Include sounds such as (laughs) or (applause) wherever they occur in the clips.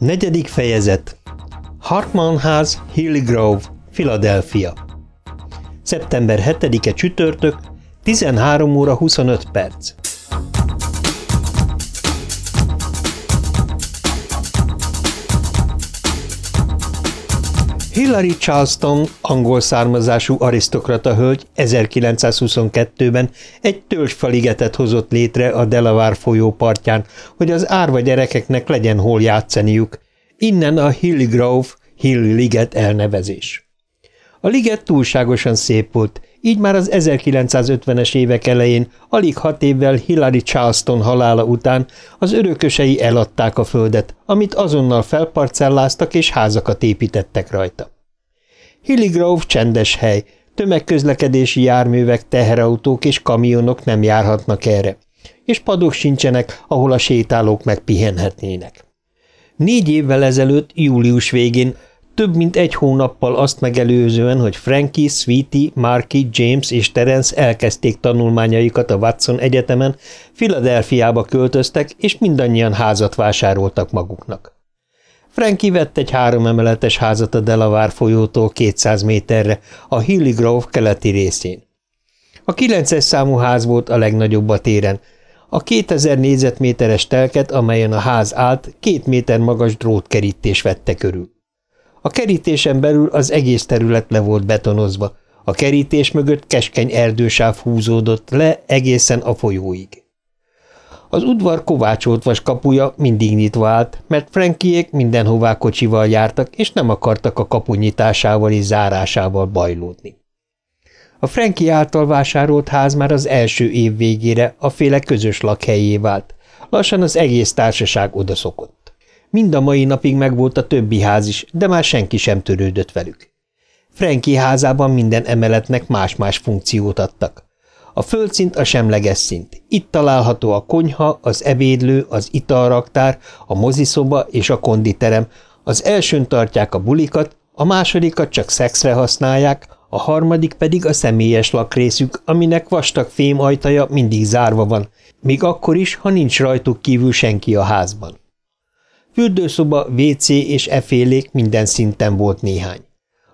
Negyedik fejezet. Hartman ház, Grove, Philadelphia. Szeptember 7-e csütörtök, 13 óra 25 perc Hillary Charleston, angol származású arisztokrata hölgy 1922-ben egy törzsfaligetet hozott létre a Delaware folyó partján, hogy az árva gyerekeknek legyen hol játszaniuk. Innen a Hilly Grove, Hilly Liget elnevezés. A liget túlságosan szép volt, így már az 1950-es évek elején, alig hat évvel Hillary Charleston halála után az örökösei eladták a földet, amit azonnal felparcelláztak és házakat építettek rajta. Hilligrove csendes hely, tömegközlekedési járművek, teherautók és kamionok nem járhatnak erre, és padok sincsenek, ahol a sétálók megpihenhetnének. Négy évvel ezelőtt, július végén több mint egy hónappal azt megelőzően, hogy Frankie, Sweetie, Marky, James és Terence elkezdték tanulmányaikat a Watson Egyetemen, Filadelfiába költöztek, és mindannyian házat vásároltak maguknak. Frankie vett egy háromemeletes házat a Delaware folyótól 200 méterre, a Hilly Grove keleti részén. A 9-es számú ház volt a legnagyobb a téren, a 2000 négyzetméteres telket, amelyen a ház állt, két méter magas drótkerítés vette körül. A kerítésen belül az egész terület le volt betonozva, a kerítés mögött keskeny erdősáv húzódott le egészen a folyóig. Az udvar kovácsolt vas kapuja mindig nyitva állt, mert Frankiék mindenhová kocsival jártak, és nem akartak a kapu nyitásával és zárásával bajlódni. A Franki által vásárolt ház már az első év végére a féle közös lakhelyé vált. Lassan az egész társaság odaszokott. Mind a mai napig megvolt a többi ház is, de már senki sem törődött velük. Franki házában minden emeletnek más-más funkciót adtak. A földszint a semleges szint. Itt található a konyha, az ebédlő, az italraktár, a moziszoba és a konditerem. Az elsőn tartják a bulikat, a másodikat csak szexre használják, a harmadik pedig a személyes lakrészük, aminek vastag fém ajtaja mindig zárva van, még akkor is, ha nincs rajtuk kívül senki a házban. Fürdőszoba, WC és efélék minden szinten volt néhány.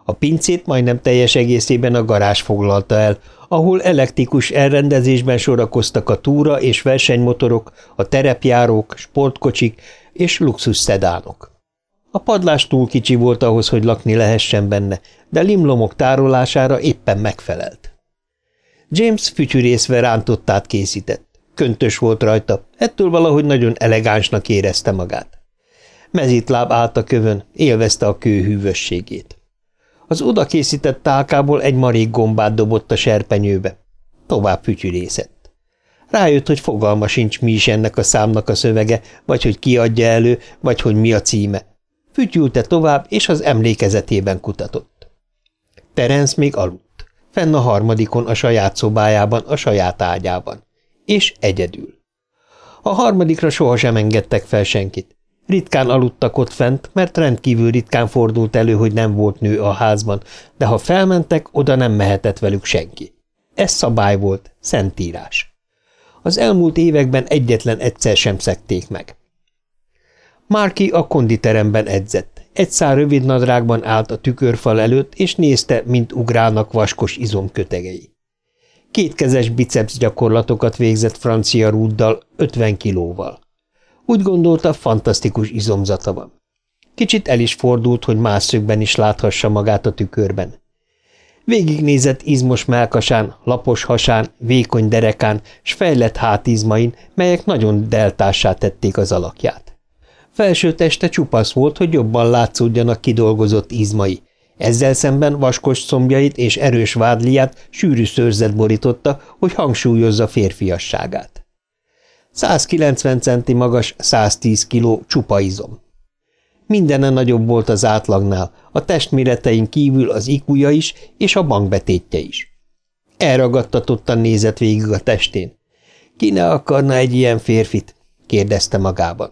A pincét majdnem teljes egészében a garázs foglalta el, ahol elektrikus elrendezésben sorakoztak a túra és versenymotorok, a terepjárók, sportkocsik és luxus szedánok. A padlás túl kicsi volt ahhoz, hogy lakni lehessen benne, de limlomok tárolására éppen megfelelt. James fütyűrészve rántottát készített. Köntös volt rajta, ettől valahogy nagyon elegánsnak érezte magát. Mezitláb állt a kövön, élvezte a kő. Az oda készített tálkából egy marék gombát dobott a serpenyőbe. Tovább fütyülészett. Rájött, hogy fogalma sincs, mi is ennek a számnak a szövege, vagy hogy ki adja elő, vagy hogy mi a címe. Fütyülte tovább, és az emlékezetében kutatott. Terence még aludt. Fenn a harmadikon a saját szobájában, a saját ágyában. És egyedül. A harmadikra sohasem engedtek fel senkit. Ritkán aludtak ott fent, mert rendkívül ritkán fordult elő, hogy nem volt nő a házban, de ha felmentek, oda nem mehetett velük senki. Ez szabály volt, szentírás. Az elmúlt években egyetlen egyszer sem szekték meg. Márki a konditeremben edzett. Egy szár rövid nadrágban állt a tükörfal előtt, és nézte, mint ugrálnak vaskos izomkötegei. Kétkezes biceps gyakorlatokat végzett francia rúddal, 50 kilóval. Úgy gondolta, fantasztikus izomzata van. Kicsit el is fordult, hogy más szögben is láthassa magát a tükörben. Végignézett izmos melkasán, lapos hasán, vékony derekán, s fejlett hátizmain, melyek nagyon deltássá tették az alakját. Felső teste csupasz volt, hogy jobban látszódjanak kidolgozott izmai. Ezzel szemben vaskos szombjait és erős vádliát sűrű szőrzet borította, hogy hangsúlyozza férfiasságát. 190 centi magas, 110 kiló csupa izom. Mindene nagyobb volt az átlagnál, a testméretein kívül az ikuja is, és a bankbetétje is. Elragadtatottan nézett végig a testén. Ki ne akarna egy ilyen férfit? kérdezte magában.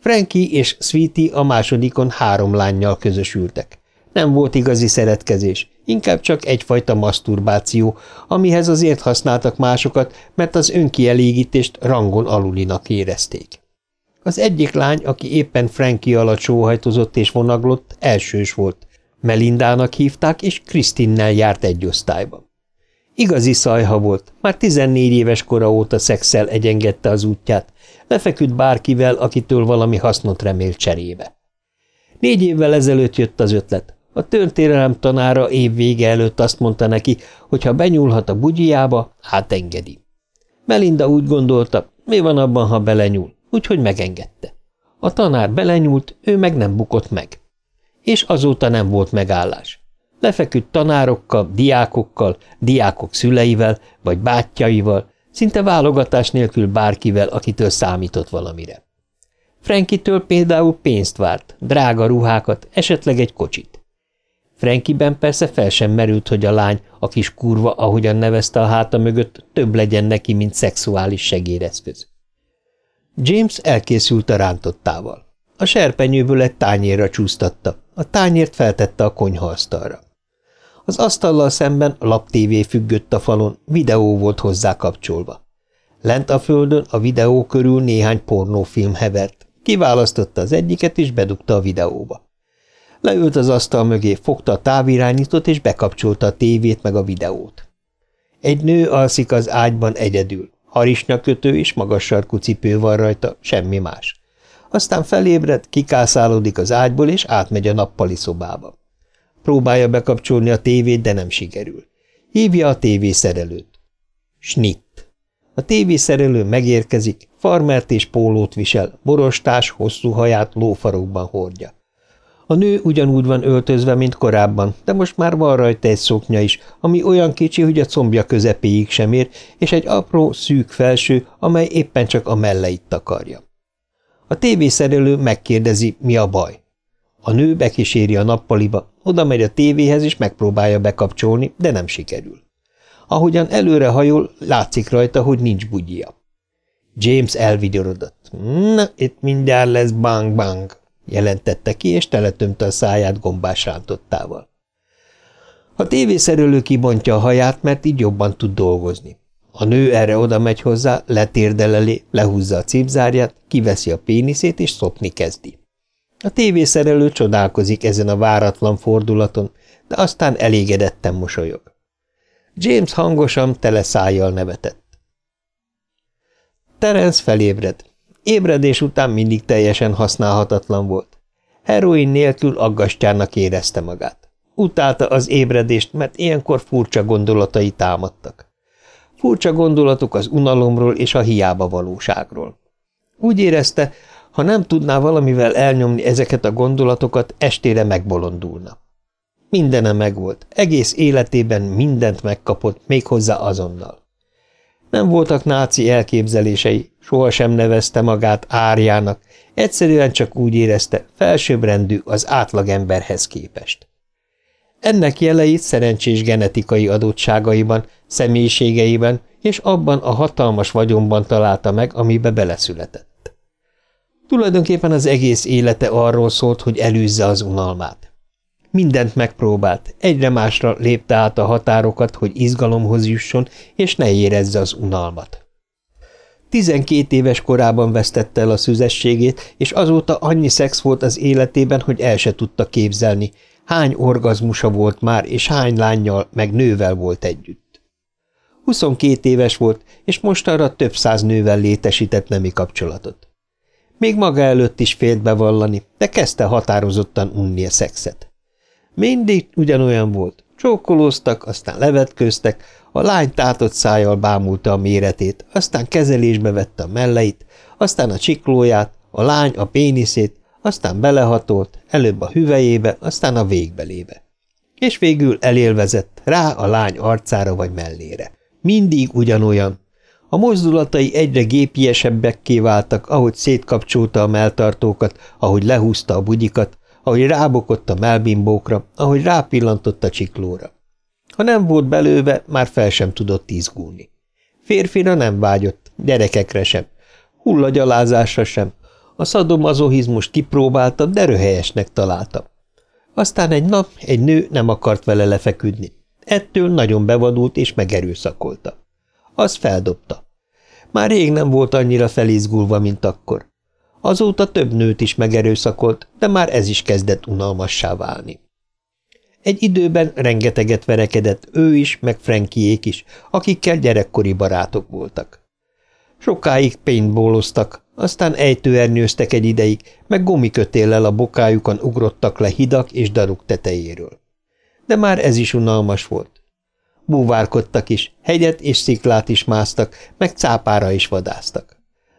Frankie és Sweetie a másodikon három lányjal közösültek. Nem volt igazi szeretkezés, inkább csak egyfajta maszturbáció, amihez azért használtak másokat, mert az önkielégítést rangon alulinak érezték. Az egyik lány, aki éppen Frankie alatt sóhajtozott és vonaglott, elsős volt. Melindának hívták, és Krisztinnel járt egy osztályban. Igazi szajha volt, már 14 éves kora óta szexel egyengedte az útját, lefeküdt bárkivel, akitől valami hasznot remélt cserébe. Négy évvel ezelőtt jött az ötlet. A történelem tanára év vége előtt azt mondta neki, hogy ha benyúlhat a bugyjába, hát engedi. Melinda úgy gondolta, mi van abban, ha belenyúl, úgyhogy megengedte. A tanár belenyúlt, ő meg nem bukott meg. És azóta nem volt megállás. Lefeküdt tanárokkal, diákokkal, diákok szüleivel, vagy bátyjaival, szinte válogatás nélkül bárkivel, akitől számított valamire. Frankitől például pénzt várt, drága ruhákat, esetleg egy kocsit. Frankiben persze fel sem merült, hogy a lány, a kis kurva, ahogyan nevezte a háta mögött, több legyen neki, mint szexuális segéreszköz. James elkészült a rántottával. A serpenyőből egy tányérra csúsztatta, a tányért feltette a konyhaasztalra. Az asztallal szemben a laptévé függött a falon, videó volt hozzá kapcsolva. Lent a földön a videó körül néhány pornófilm hevert. Kiválasztotta az egyiket, és bedugta a videóba. Leült az asztal mögé, fogta a távirányítót, és bekapcsolta a tévét meg a videót. Egy nő alszik az ágyban egyedül. Harisnyakötő és magas sarkú cipő van rajta, semmi más. Aztán felébred, kikászálódik az ágyból, és átmegy a nappali szobába. Próbálja bekapcsolni a tévét, de nem sikerül. Hívja a tévészerelőt. Schnitt. A tévészerelő megérkezik, farmert és pólót visel, borostás, hosszú haját lófarokban hordja. A nő ugyanúgy van öltözve, mint korábban, de most már van rajta egy szoknya is, ami olyan kicsi, hogy a combja közepéig sem ér, és egy apró, szűk felső, amely éppen csak a melleit takarja. A tévészerelő megkérdezi, mi a baj. A nő bekíséri a nappaliba, oda megy a tévéhez, és megpróbálja bekapcsolni, de nem sikerül. Ahogyan előre hajol, látszik rajta, hogy nincs bugyja. James elvigyorodott. Na, itt mindjárt lesz bang-bang, jelentette ki, és teletömte a száját gombás rántottával. A tévészerelő kibontja a haját, mert így jobban tud dolgozni. A nő erre oda megy hozzá, letérdel elé, lehúzza a cipzárját, kiveszi a péniszét, és szopni kezdi. A tévészerelő csodálkozik ezen a váratlan fordulaton, de aztán elégedetten mosolyog. James hangosan tele szájjal nevetett. Terence felébred. Ébredés után mindig teljesen használhatatlan volt. Heroin nélkül aggastyának érezte magát. Utálta az ébredést, mert ilyenkor furcsa gondolatai támadtak. Furcsa gondolatok az unalomról és a hiába valóságról. Úgy érezte, ha nem tudná valamivel elnyomni ezeket a gondolatokat, estére megbolondulna. Mindene megvolt, egész életében mindent megkapott, méghozzá azonnal. Nem voltak náci elképzelései, sohasem nevezte magát árjának, egyszerűen csak úgy érezte, felsőbbrendű az átlagemberhez képest. Ennek jeleit szerencsés genetikai adottságaiban, személyiségeiben és abban a hatalmas vagyonban találta meg, amibe beleszületett. Tulajdonképpen az egész élete arról szólt, hogy elűzze az unalmát. Mindent megpróbált, egyre másra lépte át a határokat, hogy izgalomhoz jusson, és ne érezze az unalmat. Tizenkét éves korában vesztette el a szüzességét, és azóta annyi szex volt az életében, hogy el se tudta képzelni, hány orgazmusa volt már, és hány lányjal, meg nővel volt együtt. 22 éves volt, és mostanra több száz nővel létesített nemi kapcsolatot. Még maga előtt is félt bevallani, de kezdte határozottan unni a szexet. Mindig ugyanolyan volt. Csókolóztak, aztán levetkőztek, a lány tátott szájjal bámulta a méretét, aztán kezelésbe vette a melleit, aztán a csiklóját, a lány a péniszét, aztán belehatolt, előbb a hüvelyébe, aztán a végbelébe. És végül elélvezett rá a lány arcára vagy mellére. Mindig ugyanolyan, a mozdulatai egyre gépiesebbekké váltak, ahogy szétkapcsolta a melltartókat, ahogy lehúzta a bugyikat, ahogy rábokott a melbimbókra, ahogy rápillantott a csiklóra. Ha nem volt belőve, már fel sem tudott izgulni. Férfira nem vágyott, gyerekekre sem, hullagyalázásra sem. A szadomazohizmust kipróbálta, de röhelyesnek találta. Aztán egy nap egy nő nem akart vele lefeküdni. Ettől nagyon bevadult és megerőszakolta. Az feldobta. Már rég nem volt annyira felizgulva, mint akkor. Azóta több nőt is megerőszakolt, de már ez is kezdett unalmassá válni. Egy időben rengeteget verekedett ő is, meg Frankiék is, akikkel gyerekkori barátok voltak. Sokáig paintballoztak, aztán ejtőernyőztek egy ideig, meg gomikötéllel a bokájukon ugrottak le hidak és daruk tetejéről. De már ez is unalmas volt. Búvárkodtak is, hegyet és sziklát is másztak, meg cápára is vadáztak.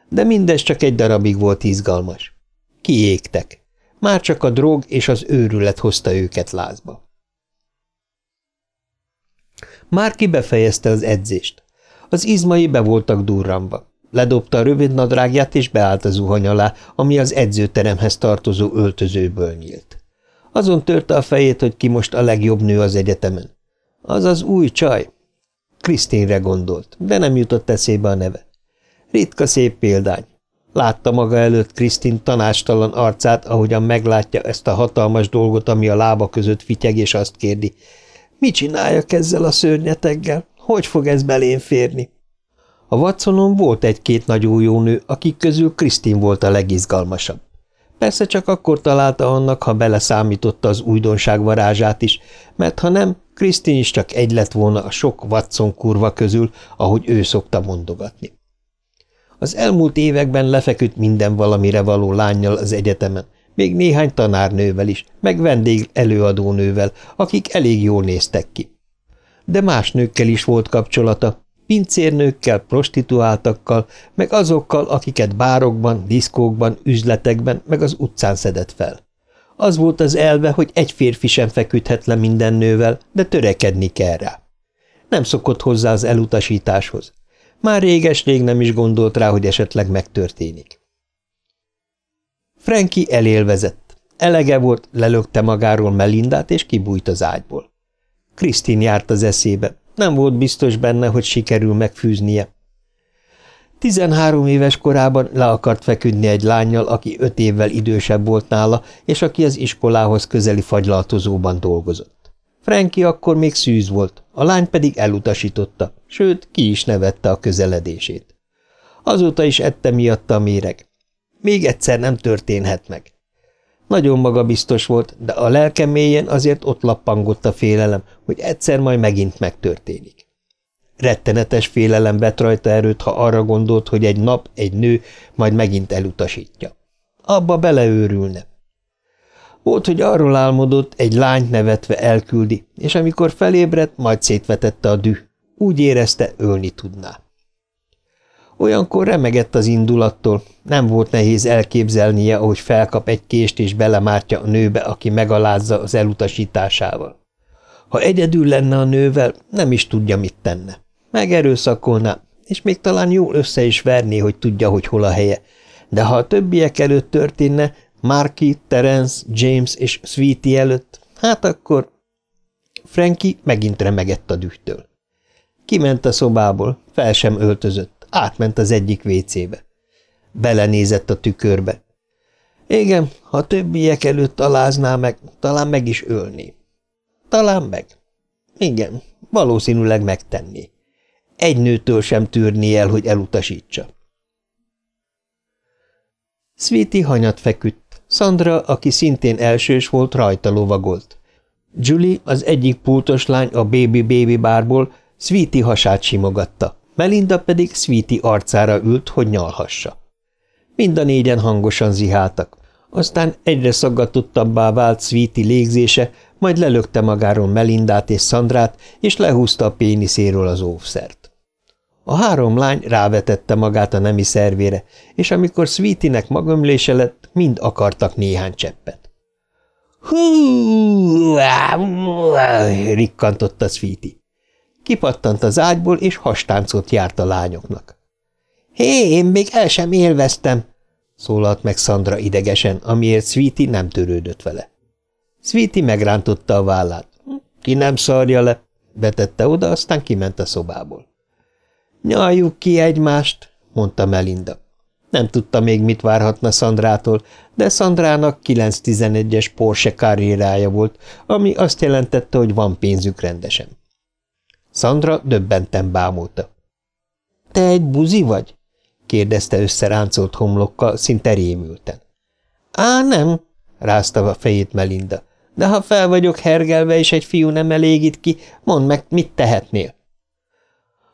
De mindez csak egy darabig volt izgalmas. Kiégtek. Már csak a drog és az őrület hozta őket lázba. Márki befejezte az edzést. Az izmai be voltak durramba. Ledobta a rövid nadrágját, és beállt a zuhany alá, ami az edzőteremhez tartozó öltözőből nyílt. Azon törte a fejét, hogy ki most a legjobb nő az egyetemen. Az az új csaj. Krisztinre gondolt, de nem jutott eszébe a neve. Ritka szép példány. Látta maga előtt Krisztin tanástalan arcát, ahogyan meglátja ezt a hatalmas dolgot, ami a lába között fityeg, és azt kérdi. Mi csináljak ezzel a szörnyeteggel? Hogy fog ez belén férni? A Watsonon volt egy-két nagy jó nő, akik közül Krisztin volt a legizgalmasabb. Persze csak akkor találta annak, ha beleszámította az újdonság varázsát is, mert ha nem, Krisztin is csak egy lett volna a sok Watson kurva közül, ahogy ő szokta mondogatni. Az elmúlt években lefeküdt minden valamire való lányjal az egyetemen, még néhány tanárnővel is, meg vendég előadónővel, akik elég jól néztek ki. De más nőkkel is volt kapcsolata, pincérnőkkel, prostituáltakkal, meg azokkal, akiket bárokban, diszkókban, üzletekben, meg az utcán szedett fel. Az volt az elve, hogy egy férfi sem feküdhet le minden nővel, de törekedni kell rá. Nem szokott hozzá az elutasításhoz. Már réges-rég nem is gondolt rá, hogy esetleg megtörténik. Franki elélvezett. Elege volt, lelökte magáról Melindát, és kibújt az ágyból. Krisztin járt az eszébe. Nem volt biztos benne, hogy sikerül megfűznie. Tizenhárom éves korában le akart feküdni egy lányjal, aki öt évvel idősebb volt nála, és aki az iskolához közeli fagylaltozóban dolgozott. Franki akkor még szűz volt, a lány pedig elutasította, sőt, ki is nevette a közeledését. Azóta is ette miatta a méreg. Még egyszer nem történhet meg. Nagyon magabiztos volt, de a lelke mélyen azért ott lappangott a félelem, hogy egyszer majd megint megtörténik. Rettenetes félelem vett rajta erőt, ha arra gondolt, hogy egy nap egy nő majd megint elutasítja. Abba beleőrülne. Volt, hogy arról álmodott, egy lányt nevetve elküldi, és amikor felébredt, majd szétvetette a düh. Úgy érezte, ölni tudná. Olyankor remegett az indulattól, nem volt nehéz elképzelnie, ahogy felkap egy kést és belemártja a nőbe, aki megalázza az elutasításával. Ha egyedül lenne a nővel, nem is tudja, mit tenne. Megerőszakolná, és még talán jól össze is verné, hogy tudja, hogy hol a helye. De ha a többiek előtt történne, Marky, Terence, James és Sweetie előtt, hát akkor... Frankie megint remegett a dühtől. Kiment a szobából, fel sem öltözött, átment az egyik vécébe. Belenézett a tükörbe. Igen, ha többiek előtt alázná meg, talán meg is ölné. Talán meg. Igen, valószínűleg megtenné. Egy nőtől sem tűrni el, hogy elutasítsa. Sweetie hanyat feküdt. Sandra, aki szintén elsős volt, rajta lovagolt. Julie, az egyik pultos lány a Baby Baby bárból, Sweetie hasát simogatta, Melinda pedig Sweetie arcára ült, hogy nyalhassa. Mind a négyen hangosan ziháltak. Aztán egyre szaggatottabbá vált Sweetie légzése, majd lelökte magáról Melindát és Szandrát, és lehúzta a péniszéről az óvszert. A három lány rávetette magát a nemi szervére, és amikor Sweetie-nek magömlése lett, mind akartak néhány cseppet. Hú! rikkantotta Sweetie. Kipattant az ágyból, és hastáncot járt a lányoknak. Hé, én még el sem élveztem, szólalt meg Sandra idegesen, amiért Sweetie nem törődött vele. Sweetie megrántotta a vállát. Ki nem szarja le, betette oda, aztán kiment a szobából. Nyaljuk ki egymást, mondta Melinda. Nem tudta még, mit várhatna Szandrától, de Szandrának 911-es Porsche karrierája volt, ami azt jelentette, hogy van pénzük rendesen. Szandra döbbenten bámulta. – Te egy buzi vagy? kérdezte összeráncolt homlokkal, szinte rémülten. Á, nem, rázta a fejét Melinda. De ha fel vagyok hergelve, és egy fiú nem elégít ki, mondd meg, mit tehetnél?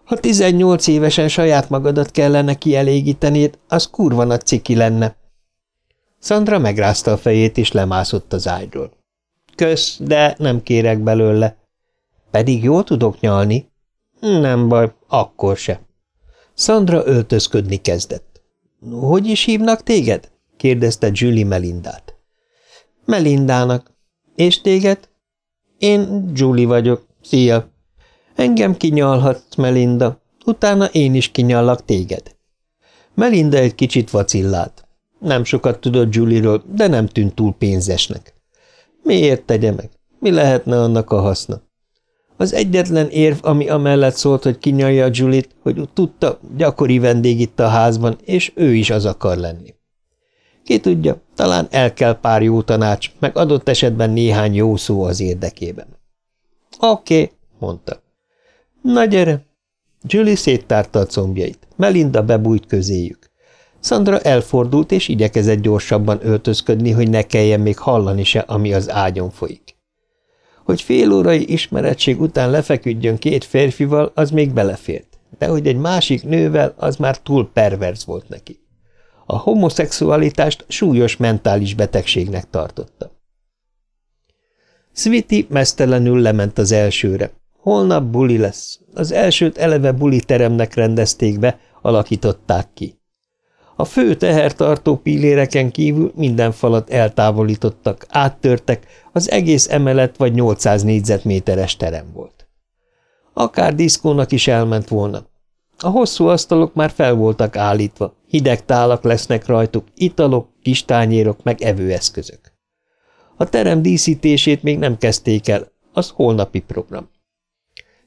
Ha tizennyolc évesen saját magadat kellene kielégítenéd, az kurva nagy ciki lenne. Szandra megrázta a fejét, és lemászott az ágyról. Kösz, de nem kérek belőle. Pedig jól tudok nyalni. Nem baj, akkor se. Szandra öltözködni kezdett. Hogy is hívnak téged? kérdezte Julie Melindát. Melindának. És téged? Én Julie vagyok. Szia! Engem kinyalhatsz, Melinda. Utána én is kinyallak téged. Melinda egy kicsit vacillált. Nem sokat tudott Julie-ről, de nem tűnt túl pénzesnek. Miért tegye meg? Mi lehetne annak a haszna? Az egyetlen érv, ami amellett szólt, hogy kinyalja a Julit, hogy tudta, gyakori vendég itt a házban, és ő is az akar lenni. Ki tudja, talán el kell pár jó tanács, meg adott esetben néhány jó szó az érdekében. Oké, okay, mondta. Na gyere! Julie széttárta a combjait. Melinda bebújt közéjük. Sandra elfordult, és igyekezett gyorsabban öltözködni, hogy ne kelljen még hallani se, ami az ágyon folyik. Hogy fél órai ismeretség után lefeküdjön két férfival, az még belefért, de hogy egy másik nővel, az már túl perverz volt neki. A homoszexualitást súlyos mentális betegségnek tartotta. Sviti mesztelenül lement az elsőre. Holnap buli lesz. Az elsőt eleve buli teremnek rendezték be, alakították ki. A fő tehertartó pilléreken kívül minden falat eltávolítottak, áttörtek, az egész emelet vagy 800 négyzetméteres terem volt. Akár diszkónak is elment volna. A hosszú asztalok már fel voltak állítva, hideg tálak lesznek rajtuk, italok, kis tányérok, meg evőeszközök. A terem díszítését még nem kezdték el, az holnapi program.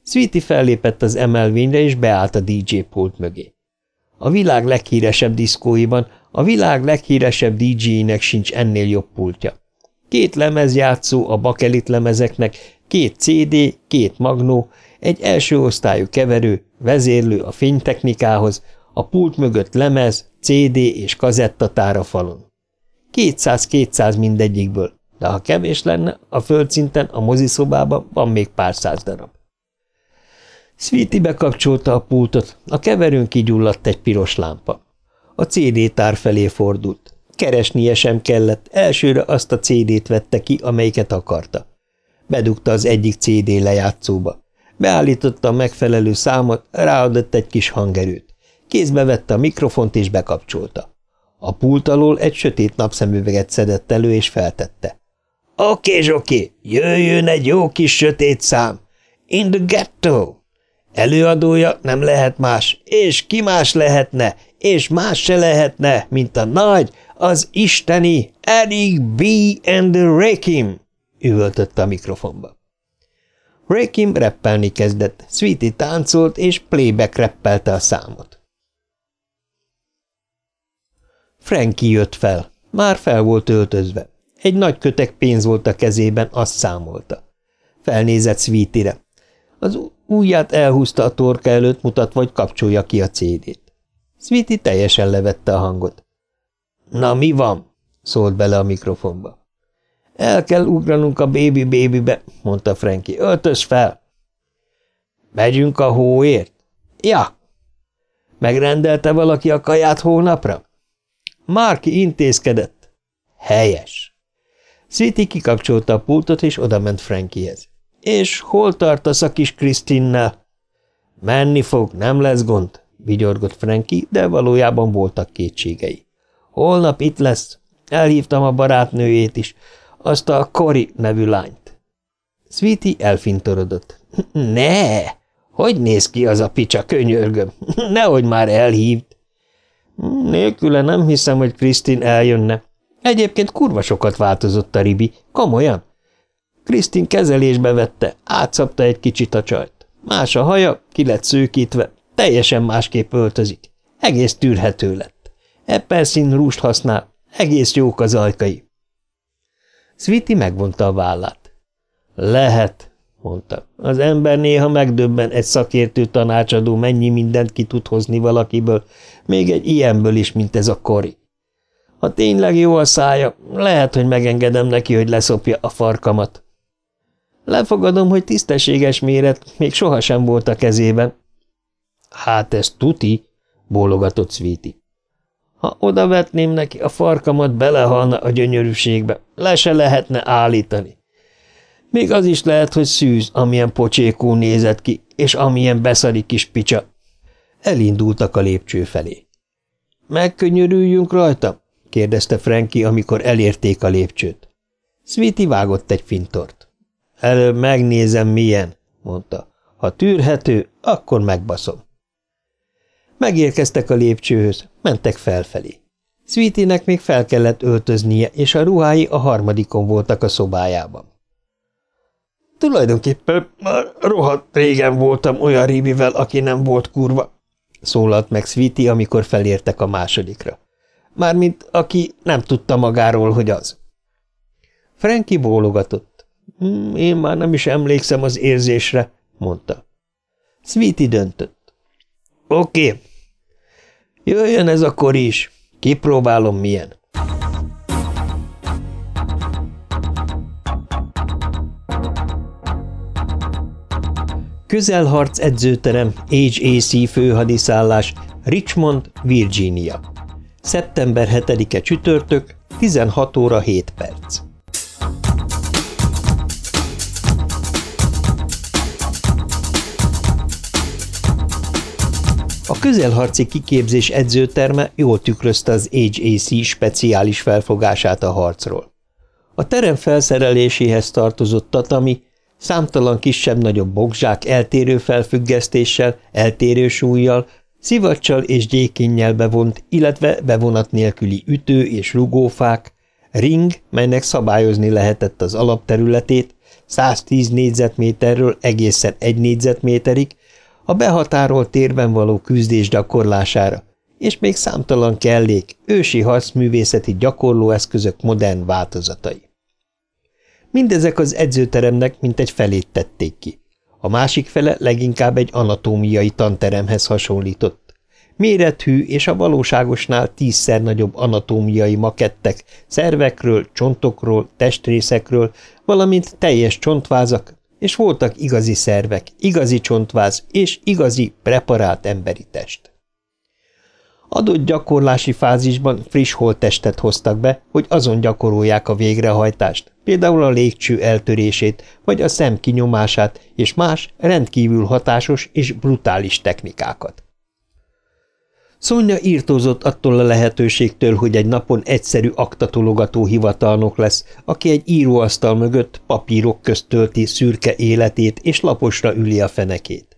Sweetie fellépett az emelvényre, és beállt a DJ pult mögé. A világ leghíresebb diszkóiban, a világ leghíresebb DJ-nek sincs ennél jobb pultja. Két lemezjátszó a bakelit lemezeknek, két CD, két magnó, egy első osztályú keverő, vezérlő a fénytechnikához, a pult mögött lemez, CD és kazettatár a falon. 200-200 mindegyikből, de ha kevés lenne, a földszinten, a moziszobában van még pár száz darab. Sweetie bekapcsolta a pultot, a keverőn kigyulladt egy piros lámpa. A CD tár felé fordult. Keresnie sem kellett, elsőre azt a CD-t vette ki, amelyiket akarta. Bedugta az egyik CD lejátszóba. Beállította a megfelelő számot, ráadott egy kis hangerőt. Kézbe vette a mikrofont és bekapcsolta. A pult alól egy sötét napszemüveget szedett elő és feltette. Oké, Zsoki, jöjjön egy jó kis sötét szám. In the ghetto! Előadója nem lehet más, és ki más lehetne, és más se lehetne, mint a nagy, az isteni Eric B. and the Rakim, üvöltött a mikrofonba. Rakim reppelni kezdett, Sweetie táncolt, és playback reppelte a számot. Frankie jött fel. Már fel volt öltözve. Egy nagy kötek pénz volt a kezében, azt számolta. Felnézett Sweetie-re. Az ujját elhúzta a torka előtt, mutatva, hogy kapcsolja ki a CD-t. Sweetie teljesen levette a hangot. – Na, mi van? – szólt bele a mikrofonba. – El kell ugranunk a baby babybe – mondta Frankie. – Öltöz fel! – Megyünk a hóért? – Ja! – Megrendelte valaki a kaját hónapra? – Márki intézkedett. – Helyes! Sweetie kikapcsolta a pultot, és odament Frankiehez. És hol tartasz a kis Krisztinnel? Menni fog, nem lesz gond, vigyorgott Frankie, de valójában voltak kétségei. Holnap itt lesz. Elhívtam a barátnőjét is, azt a Kori nevű lányt. Sweetie elfintorodott. (laughs) Ne! Hogy néz ki az a picsa, könyörgöm? (laughs) Nehogy már elhívd. Nélküle nem hiszem, hogy Krisztin eljönne. Egyébként kurva sokat változott a ribi. Komolyan? Krisztin kezelésbe vette, átszapta egy kicsit a csajt. Más a haja, ki lett szőkítve, teljesen másképp öltözik. Egész tűrhető lett. Eppelszín rúst használ, egész jók az ajkai. Sviti megvonta a vállát. Lehet, mondta. Az ember néha megdöbben egy szakértő tanácsadó mennyi mindent ki tud hozni valakiből, még egy ilyenből is, mint ez a kori. Ha tényleg jó a szája, lehet, hogy megengedem neki, hogy leszopja a farkamat. Lefogadom, hogy tisztességes méret még sohasem volt a kezében. Hát ez tuti, bólogatott Sweetie. Ha odavetném neki a farkamat, belehalna a gyönyörűségbe, le se lehetne állítani. Még az is lehet, hogy szűz, amilyen pocsékú nézett ki, és amilyen beszari kis picsa. Elindultak a lépcső felé. Megkönyörüljünk rajta? kérdezte Frankie, amikor elérték a lépcsőt. Sweetie vágott egy fintort. Előbb megnézem, milyen, mondta. Ha tűrhető, akkor megbaszom. Megérkeztek a lépcsőhöz, mentek felfelé. Sweetie-nek még fel kellett öltöznie, és a ruhái a harmadikon voltak a szobájában. Tulajdonképpen már rohadt régen voltam olyan Ribivel, aki nem volt kurva, szólalt meg Sweetie, amikor felértek a másodikra. Mármint aki nem tudta magáról, hogy az. Frankie bólogatott. Hm, én már nem is emlékszem az érzésre, mondta. Sweetie döntött. Oké. Okay. Jöjjön ez akkor is. Kipróbálom milyen. Közelharc edzőterem, HAC főhadiszállás, Richmond, Virginia. Szeptember 7-e csütörtök, 16 óra 7 perc. A közelharci kiképzés edzőterme jól tükrözte az HAC speciális felfogását a harcról. A terem felszereléséhez tartozott tatami, számtalan kisebb-nagyobb bokzsák eltérő felfüggesztéssel, eltérő súlyjal, szivacsal és gyékénnyel bevont, illetve bevonat nélküli ütő és rugófák, ring, melynek szabályozni lehetett az alapterületét, 110 négyzetméterről egészen egy négyzetméterig, a behatárolt térben való küzdés gyakorlására, és még számtalan kellék, ősi harcművészeti gyakorlóeszközök modern változatai. Mindezek az edzőteremnek mintegy felét tették ki. A másik fele leginkább egy anatómiai tanteremhez hasonlított. Méretű és a valóságosnál tízszer nagyobb anatómiai makettek, szervekről, csontokról, testrészekről, valamint teljes csontvázak, és voltak igazi szervek, igazi csontváz és igazi preparált emberi test. Adott gyakorlási fázisban friss holttestet hoztak be, hogy azon gyakorolják a végrehajtást, például a légcső eltörését, vagy a szem kinyomását, és más rendkívül hatásos és brutális technikákat. Szonya írtózott attól a lehetőségtől, hogy egy napon egyszerű aktatologató hivatalnok lesz, aki egy íróasztal mögött papírok közt tölti szürke életét és laposra üli a fenekét.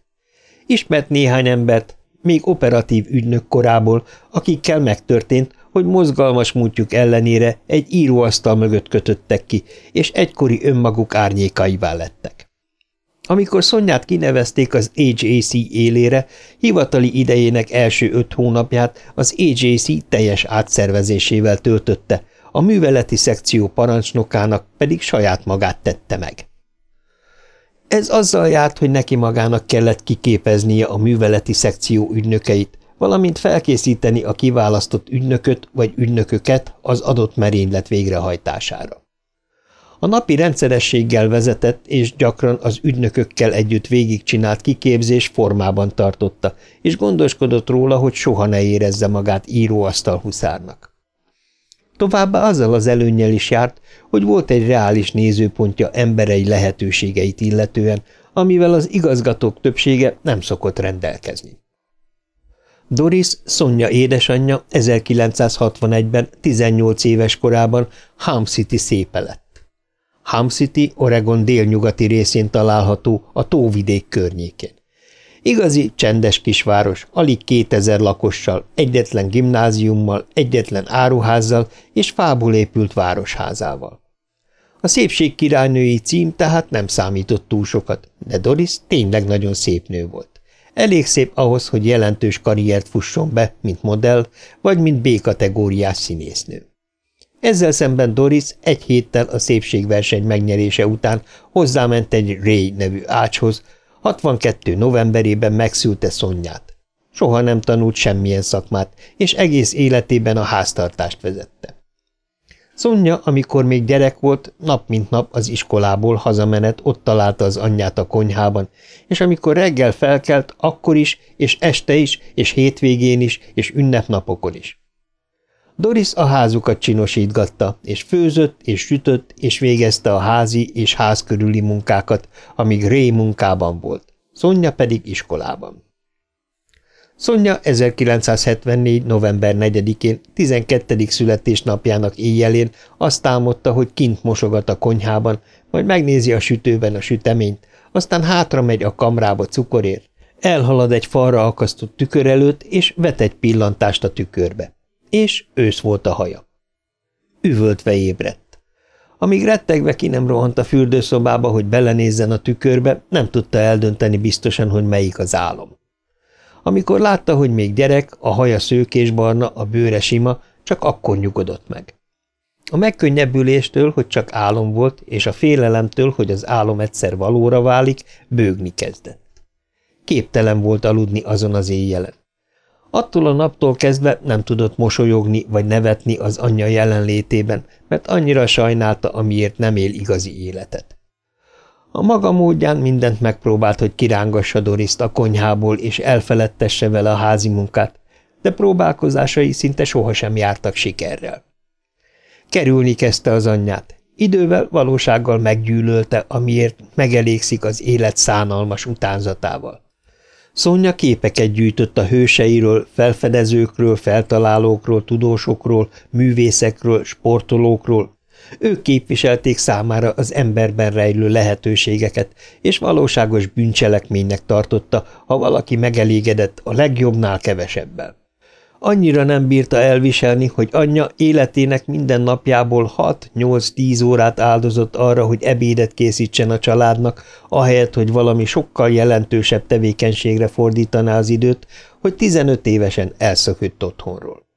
Ismert néhány embert, még operatív ügynök korából, akikkel megtörtént, hogy mozgalmas múltjuk ellenére egy íróasztal mögött kötöttek ki, és egykori önmaguk árnyékaivá lettek. Amikor Szonyát kinevezték az AJC élére, hivatali idejének első öt hónapját az AJC teljes átszervezésével töltötte, a műveleti szekció parancsnokának pedig saját magát tette meg. Ez azzal járt, hogy neki magának kellett kiképeznie a műveleti szekció ügynökeit, valamint felkészíteni a kiválasztott ügynököt vagy ügynököket az adott merénylet végrehajtására. A napi rendszerességgel vezetett és gyakran az ügynökökkel együtt végigcsinált kiképzés formában tartotta, és gondoskodott róla, hogy soha ne érezze magát íróasztal huszárnak. Továbbá azzal az előnnyel is járt, hogy volt egy reális nézőpontja emberei lehetőségeit illetően, amivel az igazgatók többsége nem szokott rendelkezni. Doris, Sonja édesanyja 1961-ben 18 éves korában Ham City szépe lett. Ham City, Oregon délnyugati részén található a tóvidék környékén. Igazi, csendes kisváros, alig 2000 lakossal, egyetlen gimnáziummal, egyetlen áruházzal és fából épült városházával. A szépség királynői cím tehát nem számított túl sokat, de Doris tényleg nagyon szép nő volt. Elég szép ahhoz, hogy jelentős karriert fusson be, mint modell, vagy mint B-kategóriás színésznő. Ezzel szemben Doris egy héttel a szépségverseny megnyerése után hozzáment egy Ray nevű ácshoz, 62 novemberében megszülte Szonyát. Soha nem tanult semmilyen szakmát, és egész életében a háztartást vezette. Szonya, amikor még gyerek volt, nap mint nap az iskolából hazamenet ott találta az anyját a konyhában, és amikor reggel felkelt, akkor is, és este is, és hétvégén is, és ünnepnapokon is. Doris a házukat csinosítgatta, és főzött, és sütött, és végezte a házi és ház körüli munkákat, amíg Ré munkában volt, Szonya pedig iskolában. Szonya 1974. november 4-én, 12. születésnapjának éjjelén azt álmodta, hogy kint mosogat a konyhában, majd megnézi a sütőben a süteményt, aztán hátra megy a kamrába cukorért, elhalad egy falra akasztott tükör előtt, és vet egy pillantást a tükörbe. És ősz volt a haja. Üvöltve ébredt. Amíg rettegve ki nem rohant a fürdőszobába, hogy belenézzen a tükörbe, nem tudta eldönteni biztosan, hogy melyik az álom. Amikor látta, hogy még gyerek, a haja szőkésbarna, a bőre sima, csak akkor nyugodott meg. A megkönnyebbüléstől, hogy csak álom volt, és a félelemtől, hogy az álom egyszer valóra válik, bőgni kezdett. Képtelen volt aludni azon az éjjelen. Attól a naptól kezdve nem tudott mosolyogni vagy nevetni az anyja jelenlétében, mert annyira sajnálta, amiért nem él igazi életet. A maga módján mindent megpróbált, hogy kirángassa Doriszt a konyhából és elfeledtesse vele a házi munkát, de próbálkozásai szinte sohasem jártak sikerrel. Kerülni kezdte az anyját. Idővel valósággal meggyűlölte, amiért megelégszik az élet szánalmas utánzatával. Szonya képeket gyűjtött a hőseiről, felfedezőkről, feltalálókról, tudósokról, művészekről, sportolókról, ők képviselték számára az emberben rejlő lehetőségeket, és valóságos bűncselekménynek tartotta, ha valaki megelégedett a legjobbnál kevesebbel. Annyira nem bírta elviselni, hogy anyja életének minden napjából 6-8-10 órát áldozott arra, hogy ebédet készítsen a családnak, ahelyett, hogy valami sokkal jelentősebb tevékenységre fordítaná az időt, hogy 15 évesen elszökött otthonról.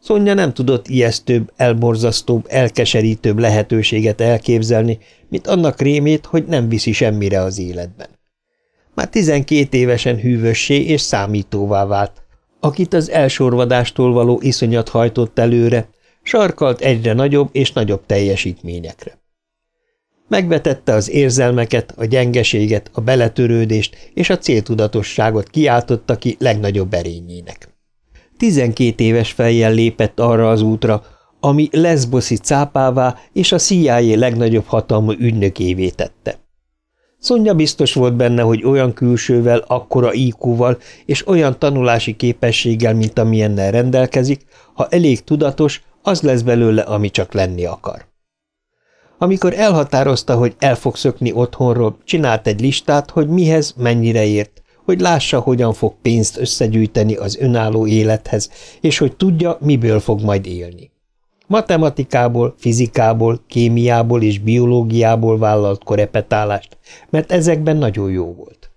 Szonya nem tudott ijesztőbb, elborzasztóbb, elkeserítőbb lehetőséget elképzelni, mint annak rémét, hogy nem viszi semmire az életben. Már tizenkét évesen hűvössé és számítóvá vált, akit az elsorvadástól való iszonyat hajtott előre, sarkalt egyre nagyobb és nagyobb teljesítményekre. Megvetette az érzelmeket, a gyengeséget, a beletörődést és a céltudatosságot kiáltotta ki legnagyobb erényének. Tizenkét éves fejjel lépett arra az útra, ami Lesboszi cápává és a CIA legnagyobb hatalmú ügynökévé tette. Szonya biztos volt benne, hogy olyan külsővel, akkora IQ-val és olyan tanulási képességgel, mint amilyennel rendelkezik, ha elég tudatos, az lesz belőle, ami csak lenni akar. Amikor elhatározta, hogy el fog szökni otthonról, csinált egy listát, hogy mihez, mennyire ért, hogy lássa, hogyan fog pénzt összegyűjteni az önálló élethez, és hogy tudja, miből fog majd élni. Matematikából, fizikából, kémiából és biológiából vállalt korepetálást, mert ezekben nagyon jó volt.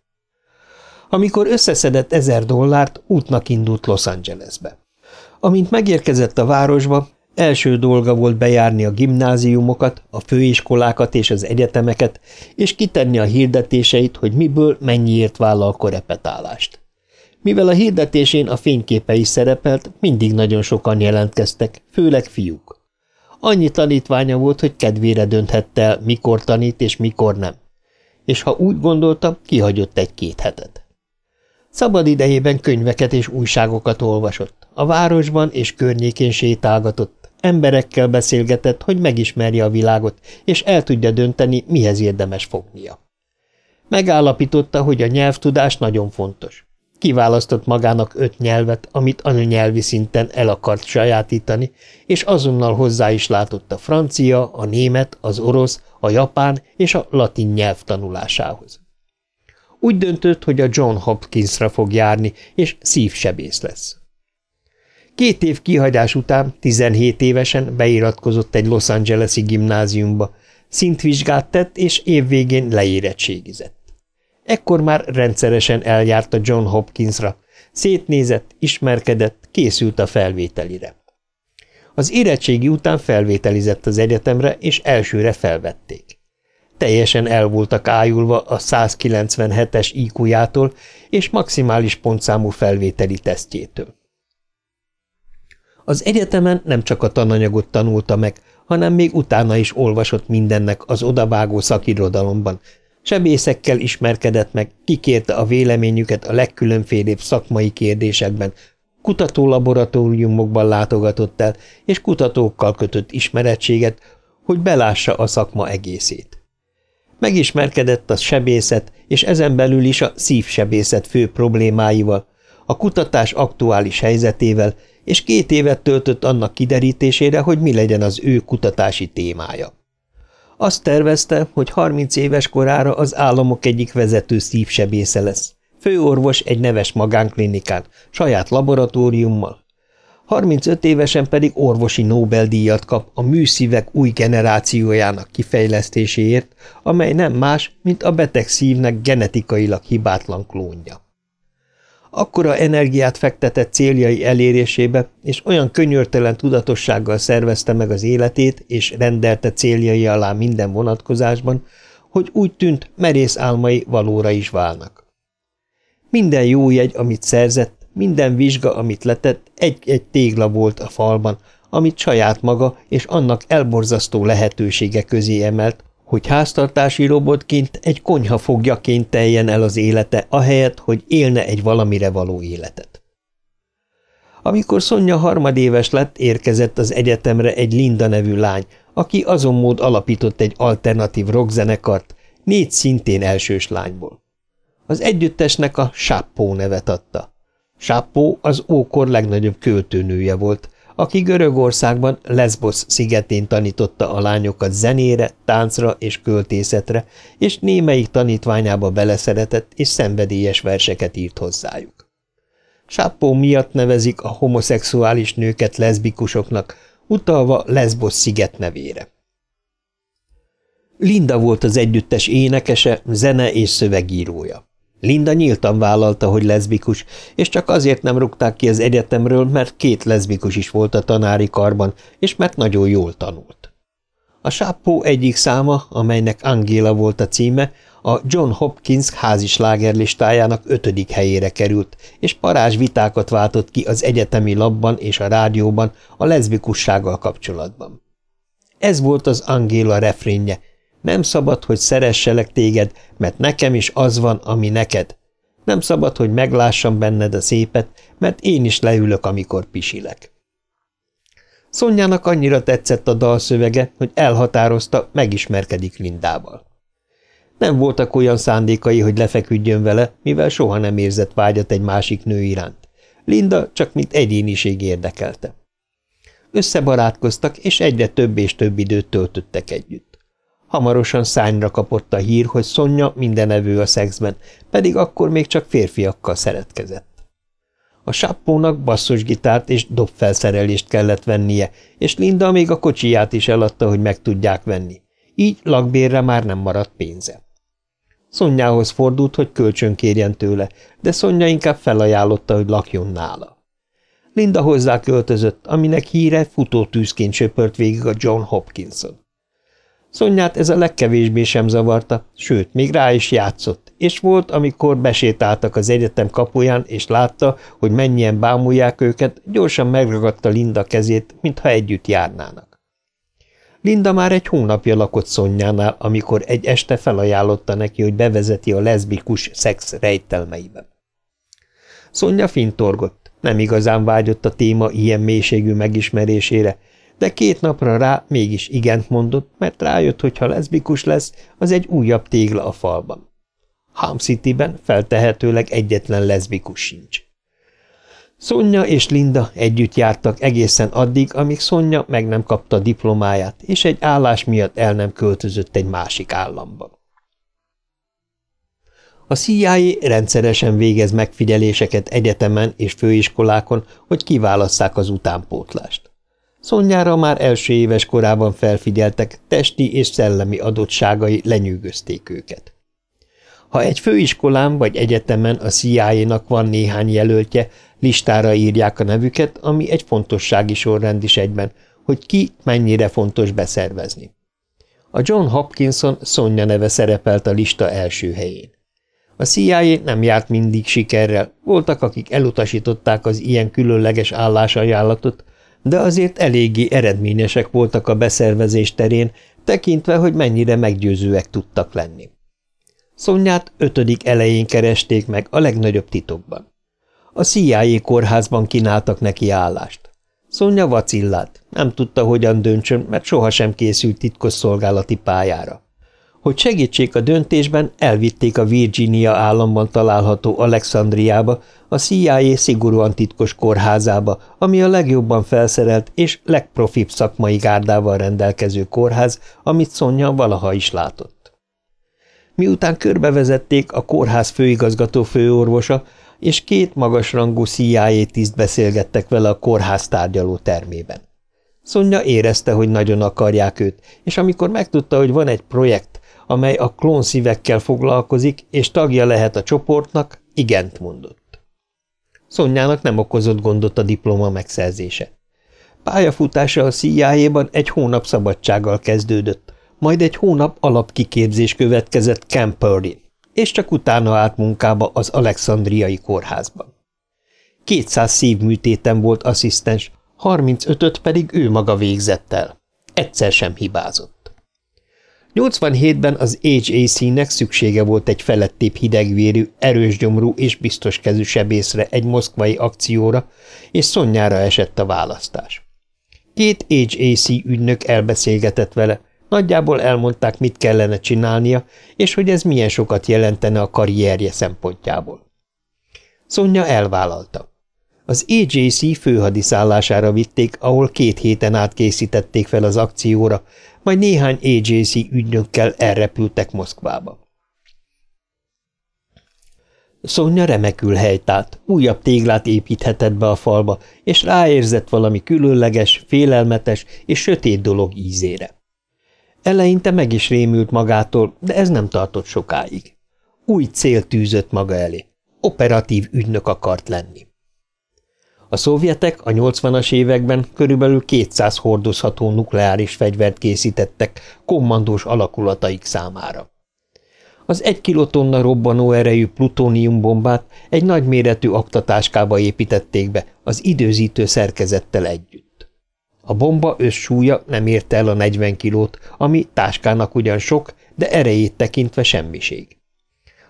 Amikor összeszedett ezer dollárt, útnak indult Los Angelesbe. Amint megérkezett a városba, Első dolga volt bejárni a gimnáziumokat, a főiskolákat és az egyetemeket, és kitenni a hirdetéseit, hogy miből mennyiért vállal korepetálást. Mivel a hirdetésén a fényképe is szerepelt, mindig nagyon sokan jelentkeztek, főleg fiúk. Annyi tanítványa volt, hogy kedvére dönthette el, mikor tanít és mikor nem. És ha úgy gondolta, kihagyott egy-két hetet. Szabad idejében könyveket és újságokat olvasott, a városban és környékén sétálgatott, Emberekkel beszélgetett, hogy megismerje a világot, és el tudja dönteni, mihez érdemes fognia. Megállapította, hogy a nyelvtudás nagyon fontos. Kiválasztott magának öt nyelvet, amit anyanyelvi szinten el akart sajátítani, és azonnal hozzá is látott a francia, a német, az orosz, a japán és a latin nyelv tanulásához. Úgy döntött, hogy a John Hopkinsra fog járni, és szívsebész lesz. Két év kihagyás után, 17 évesen beiratkozott egy Los Angeles-i gimnáziumba, szintvizsgát tett, és évvégén leérettségizett. Ekkor már rendszeresen eljárt a John Hopkinsra, szétnézett, ismerkedett, készült a felvételire. Az érettségi után felvételizett az egyetemre, és elsőre felvették. Teljesen el voltak ájulva a 197-es IQ-jától és maximális pontszámú felvételi tesztjétől. Az egyetemen nem csak a tananyagot tanulta meg, hanem még utána is olvasott mindennek az odavágó szakirodalomban, sebészekkel ismerkedett meg, kikérte a véleményüket a legkülönfélébb szakmai kérdésekben, kutatólaboratóriumokban látogatott el, és kutatókkal kötött ismerettséget, hogy belássa a szakma egészét. Megismerkedett a sebészet, és ezen belül is a szívsebészet fő problémáival, a kutatás aktuális helyzetével, és két évet töltött annak kiderítésére, hogy mi legyen az ő kutatási témája. Azt tervezte, hogy 30 éves korára az államok egyik vezető szívsebésze lesz. Főorvos egy neves magánklinikán, saját laboratóriummal. 35 évesen pedig orvosi Nobel-díjat kap a műszívek új generációjának kifejlesztéséért, amely nem más, mint a beteg szívnek genetikailag hibátlan klónja akkora energiát fektetett céljai elérésébe, és olyan könyörtelen tudatossággal szervezte meg az életét, és rendelte céljai alá minden vonatkozásban, hogy úgy tűnt, merész álmai valóra is válnak. Minden jó jegy, amit szerzett, minden vizsga, amit letett, egy-egy tégla volt a falban, amit saját maga és annak elborzasztó lehetősége közé emelt, hogy háztartási robotként egy konyha fogjaként teljen el az élete, ahelyett, hogy élne egy valamire való életet. Amikor Szonya harmadéves lett, érkezett az egyetemre egy Linda nevű lány, aki azon mód alapított egy alternatív rockzenekart, négy szintén elsős lányból. Az együttesnek a Sáppó nevet adta. Sáppó az ókor legnagyobb költőnője volt, aki Görögországban Lesbos szigetén tanította a lányokat zenére, táncra és költészetre, és némelyik tanítványába beleszeretett és szenvedélyes verseket írt hozzájuk. Sáppó miatt nevezik a homoszexuális nőket leszbikusoknak, utalva Lesbos sziget nevére. Linda volt az együttes énekese, zene és szövegírója. Linda nyíltan vállalta, hogy leszbikus, és csak azért nem rúgták ki az egyetemről, mert két leszbikus is volt a tanári karban, és mert nagyon jól tanult. A sáppó egyik száma, amelynek Angéla volt a címe, a John Hopkins házislágerlistájának ötödik helyére került, és parázs vitákat váltott ki az egyetemi labban és a rádióban a leszbikussággal kapcsolatban. Ez volt az Angéla refrénje, nem szabad, hogy szeresselek téged, mert nekem is az van, ami neked. Nem szabad, hogy meglássam benned a szépet, mert én is leülök, amikor pisilek. Szonyának annyira tetszett a dalszövege, hogy elhatározta, megismerkedik Lindával. Nem voltak olyan szándékai, hogy lefeküdjön vele, mivel soha nem érzett vágyat egy másik nő iránt. Linda csak mint egyéniség érdekelte. Összebarátkoztak, és egyre több és több időt töltöttek együtt. Hamarosan szányra kapott a hír, hogy Szonya mindenevő a szexben, pedig akkor még csak férfiakkal szeretkezett. A sáppónak basszusgitárt és dobfelszerelést kellett vennie, és Linda még a kocsiját is eladta, hogy meg tudják venni. Így lakbérre már nem maradt pénze. Szonyához fordult, hogy kölcsön kérjen tőle, de Szonya inkább felajánlotta, hogy lakjon nála. Linda hozzá költözött, aminek híre futótűzként söpört végig a John Hopkinson. Szonyát ez a legkevésbé sem zavarta, sőt, még rá is játszott, és volt, amikor besétáltak az egyetem kapuján, és látta, hogy mennyien bámulják őket, gyorsan megragadta Linda kezét, mintha együtt járnának. Linda már egy hónapja lakott Szonyánál, amikor egy este felajánlotta neki, hogy bevezeti a leszbikus szex rejtelmeibe. Szonya fintorgott, nem igazán vágyott a téma ilyen mélységű megismerésére, de két napra rá mégis igent mondott, mert rájött, hogy ha leszbikus lesz, az egy újabb tégla a falban. Ham City-ben feltehetőleg egyetlen leszbikus sincs. Szonya és Linda együtt jártak egészen addig, amíg Szonya meg nem kapta diplomáját, és egy állás miatt el nem költözött egy másik államba. A CIA rendszeresen végez megfigyeléseket egyetemen és főiskolákon, hogy kiválasszák az utánpótlást. Szonyára már első éves korában felfigyeltek, testi és szellemi adottságai lenyűgözték őket. Ha egy főiskolán vagy egyetemen a CIA-nak van néhány jelöltje, listára írják a nevüket, ami egy fontossági sorrend is egyben, hogy ki mennyire fontos beszervezni. A John Hopkinson Sonja neve szerepelt a lista első helyén. A CIA nem járt mindig sikerrel, voltak, akik elutasították az ilyen különleges állásajánlatot, de azért eléggé eredményesek voltak a beszervezés terén, tekintve, hogy mennyire meggyőzőek tudtak lenni. Szonyát ötödik elején keresték meg a legnagyobb titokban. A CIA kórházban kínáltak neki állást. Szonya vacillált, nem tudta, hogyan döntsön, mert sohasem készült titkosszolgálati pályára. Hogy segítsék a döntésben, elvitték a Virginia államban található Alexandriába, a CIA szigorúan titkos kórházába, ami a legjobban felszerelt és legprofibb szakmai gárdával rendelkező kórház, amit Szonya valaha is látott. Miután körbevezették, a kórház főigazgató főorvosa és két magasrangú CIA tiszt beszélgettek vele a kórház tárgyaló termében. Szonya érezte, hogy nagyon akarják őt, és amikor megtudta, hogy van egy projekt, amely a klónszívekkel foglalkozik, és tagja lehet a csoportnak, igent mondott. Szonyának nem okozott gondot a diploma megszerzése. Pályafutása a CIA-ban egy hónap szabadsággal kezdődött, majd egy hónap alapkiképzés következett Camperin, és csak utána állt munkába az Alexandriai kórházban. 200 szívműtéten volt asszisztens, 35-öt pedig ő maga végzett el. Egyszer sem hibázott. 87-ben az HAC-nek szüksége volt egy felettébb hidegvérű, erős gyomrú és biztos kezű sebészre egy moszkvai akcióra, és szonyára esett a választás. Két HAC ügynök elbeszélgetett vele, nagyjából elmondták, mit kellene csinálnia, és hogy ez milyen sokat jelentene a karrierje szempontjából. Szonya elvállalta. Az AJC főhadiszállására vitték, ahol két héten át készítették fel az akcióra, majd néhány AJC ügynökkel elrepültek Moszkvába. Szonya remekül helytált, újabb téglát építhetett be a falba, és ráérzett valami különleges, félelmetes és sötét dolog ízére. Eleinte meg is rémült magától, de ez nem tartott sokáig. Új cél tűzött maga elé. Operatív ügynök akart lenni. A szovjetek a 80-as években körülbelül 200 hordozható nukleáris fegyvert készítettek kommandós alakulataik számára. Az egy kilotonna robbanó erejű plutóniumbombát egy nagyméretű aktatáskába építették be az időzítő szerkezettel együtt. A bomba összsúlya nem érte el a 40 kilót, ami táskának ugyan sok, de erejét tekintve semmiség.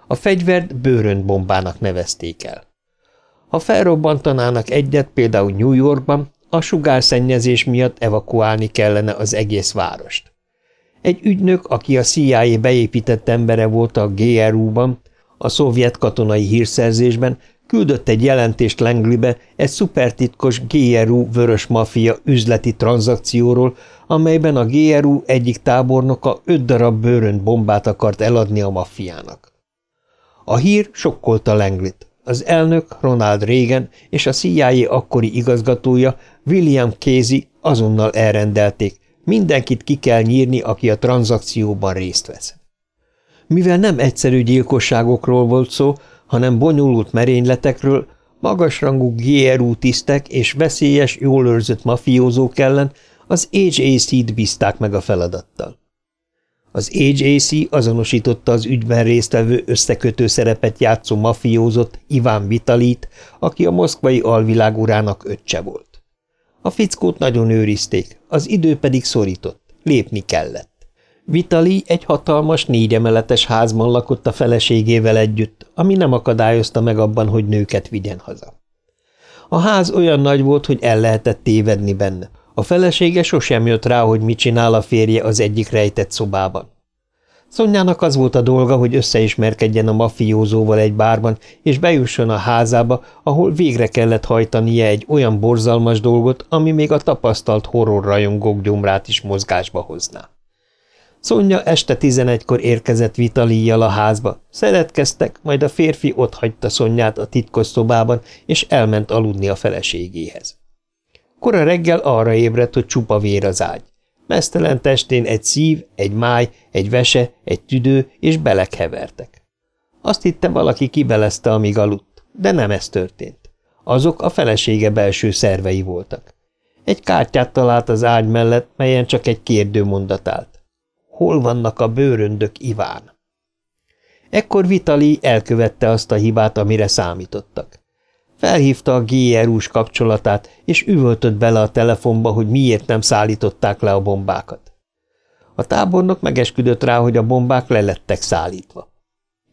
A fegyvert bőröntbombának nevezték el. Ha felrobbantanának egyet például New Yorkban, a sugárszennyezés miatt evakuálni kellene az egész várost. Egy ügynök, aki a CIA beépített embere volt a GRU-ban, a szovjet katonai hírszerzésben, küldött egy jelentést Langleybe egy szupertitkos GRU vörös mafia üzleti tranzakcióról, amelyben a GRU egyik tábornoka öt darab bőrönt bombát akart eladni a maffiának. A hír sokkolta Langleyt. Az elnök Ronald Reagan és a CIA akkori igazgatója William Casey azonnal elrendelték, mindenkit ki kell nyírni, aki a tranzakcióban részt vesz. Mivel nem egyszerű gyilkosságokról volt szó, hanem bonyolult merényletekről, magasrangú GRU tisztek és veszélyes, jól őrzött mafiózók ellen az HAC-t bízták meg a feladattal. Az AJC azonosította az ügyben résztvevő összekötő szerepet játszó mafiózott Iván Vitalit, aki a moszkvai alvilágurának öccse volt. A fickót nagyon őrizték, az idő pedig szorított, lépni kellett. Vitali egy hatalmas, négyemeletes házban lakott a feleségével együtt, ami nem akadályozta meg abban, hogy nőket vigyen haza. A ház olyan nagy volt, hogy el lehetett tévedni benne, a felesége sosem jött rá, hogy mit csinál a férje az egyik rejtett szobában. Szonyának az volt a dolga, hogy összeismerkedjen a mafiózóval egy bárban, és bejusson a házába, ahol végre kellett hajtania egy olyan borzalmas dolgot, ami még a tapasztalt horrorrajongók gyomrát is mozgásba hozná. Szonya este tizenegykor érkezett Vitalíjjal a házba. Szeretkeztek, majd a férfi otthagyta Szonyát a titkos szobában, és elment aludni a feleségéhez. Kora reggel arra ébredt, hogy csupa vér az ágy. Mesztelen testén egy szív, egy máj, egy vese, egy tüdő és belek hevertek. Azt hitte, valaki kibelezte, amíg aludt, de nem ez történt. Azok a felesége belső szervei voltak. Egy kártyát talált az ágy mellett, melyen csak egy kérdőmondat állt. Hol vannak a bőröndök, Iván? Ekkor Vitali elkövette azt a hibát, amire számítottak. Felhívta a GRU-s kapcsolatát, és üvöltött bele a telefonba, hogy miért nem szállították le a bombákat. A tábornok megesküdött rá, hogy a bombák lelettek szállítva.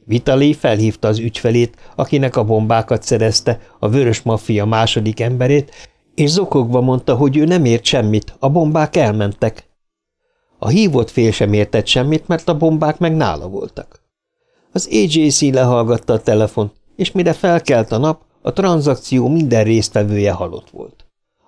Vitali felhívta az ügyfelét, akinek a bombákat szerezte, a vörös maffia második emberét, és zokogva mondta, hogy ő nem ért semmit, a bombák elmentek. A hívott fél sem értett semmit, mert a bombák meg nála voltak. Az AJC lehallgatta a telefon, és mire felkelt a nap, a tranzakció minden résztvevője halott volt.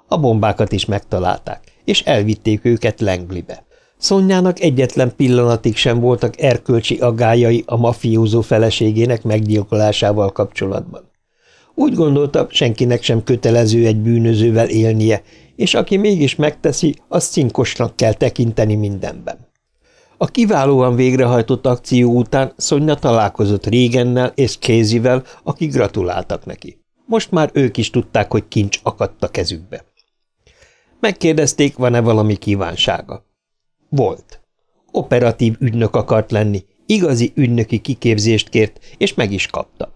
A bombákat is megtalálták, és elvitték őket Langleybe. Szonyának egyetlen pillanatig sem voltak erkölcsi agályai a mafiózó feleségének meggyilkolásával kapcsolatban. Úgy gondolta, senkinek sem kötelező egy bűnözővel élnie, és aki mégis megteszi, azt cinkosnak kell tekinteni mindenben. A kiválóan végrehajtott akció után Szonya találkozott Régennel és Kézivel, akik gratuláltak neki. Most már ők is tudták, hogy kincs akadt a kezükbe. Megkérdezték, van-e valami kívánsága. Volt. Operatív ügynök akart lenni, igazi ügynöki kiképzést kért, és meg is kapta.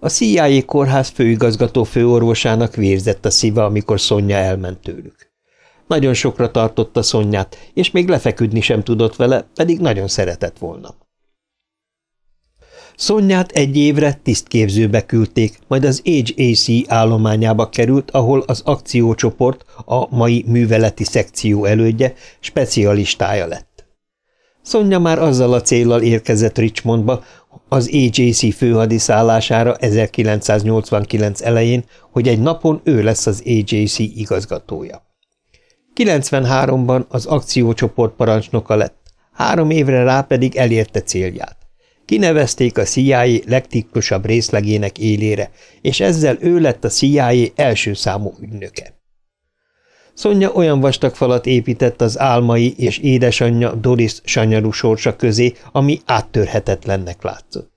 A CIA kórház főigazgató főorvosának vérzett a szíve, amikor Szonya elment tőlük. Nagyon sokra tartotta Szonyát, és még lefeküdni sem tudott vele, pedig nagyon szeretett volna. Szonyát egy évre tisztképzőbe küldték, majd az HAC állományába került, ahol az akciócsoport, a mai műveleti szekció elődje, specialistája lett. Szonya már azzal a céllal érkezett Richmondba, az AJC főhadiszállására 1989 elején, hogy egy napon ő lesz az AJC igazgatója. 93-ban az akciócsoport parancsnoka lett, három évre rá pedig elérte célját. Kinevezték a CIA legtitkosabb részlegének élére, és ezzel ő lett a CIA első számú ügynöke. Szonya olyan vastag falat épített az álmai és édesanyja Doris sanyarú sorsa közé, ami áttörhetetlennek látszott.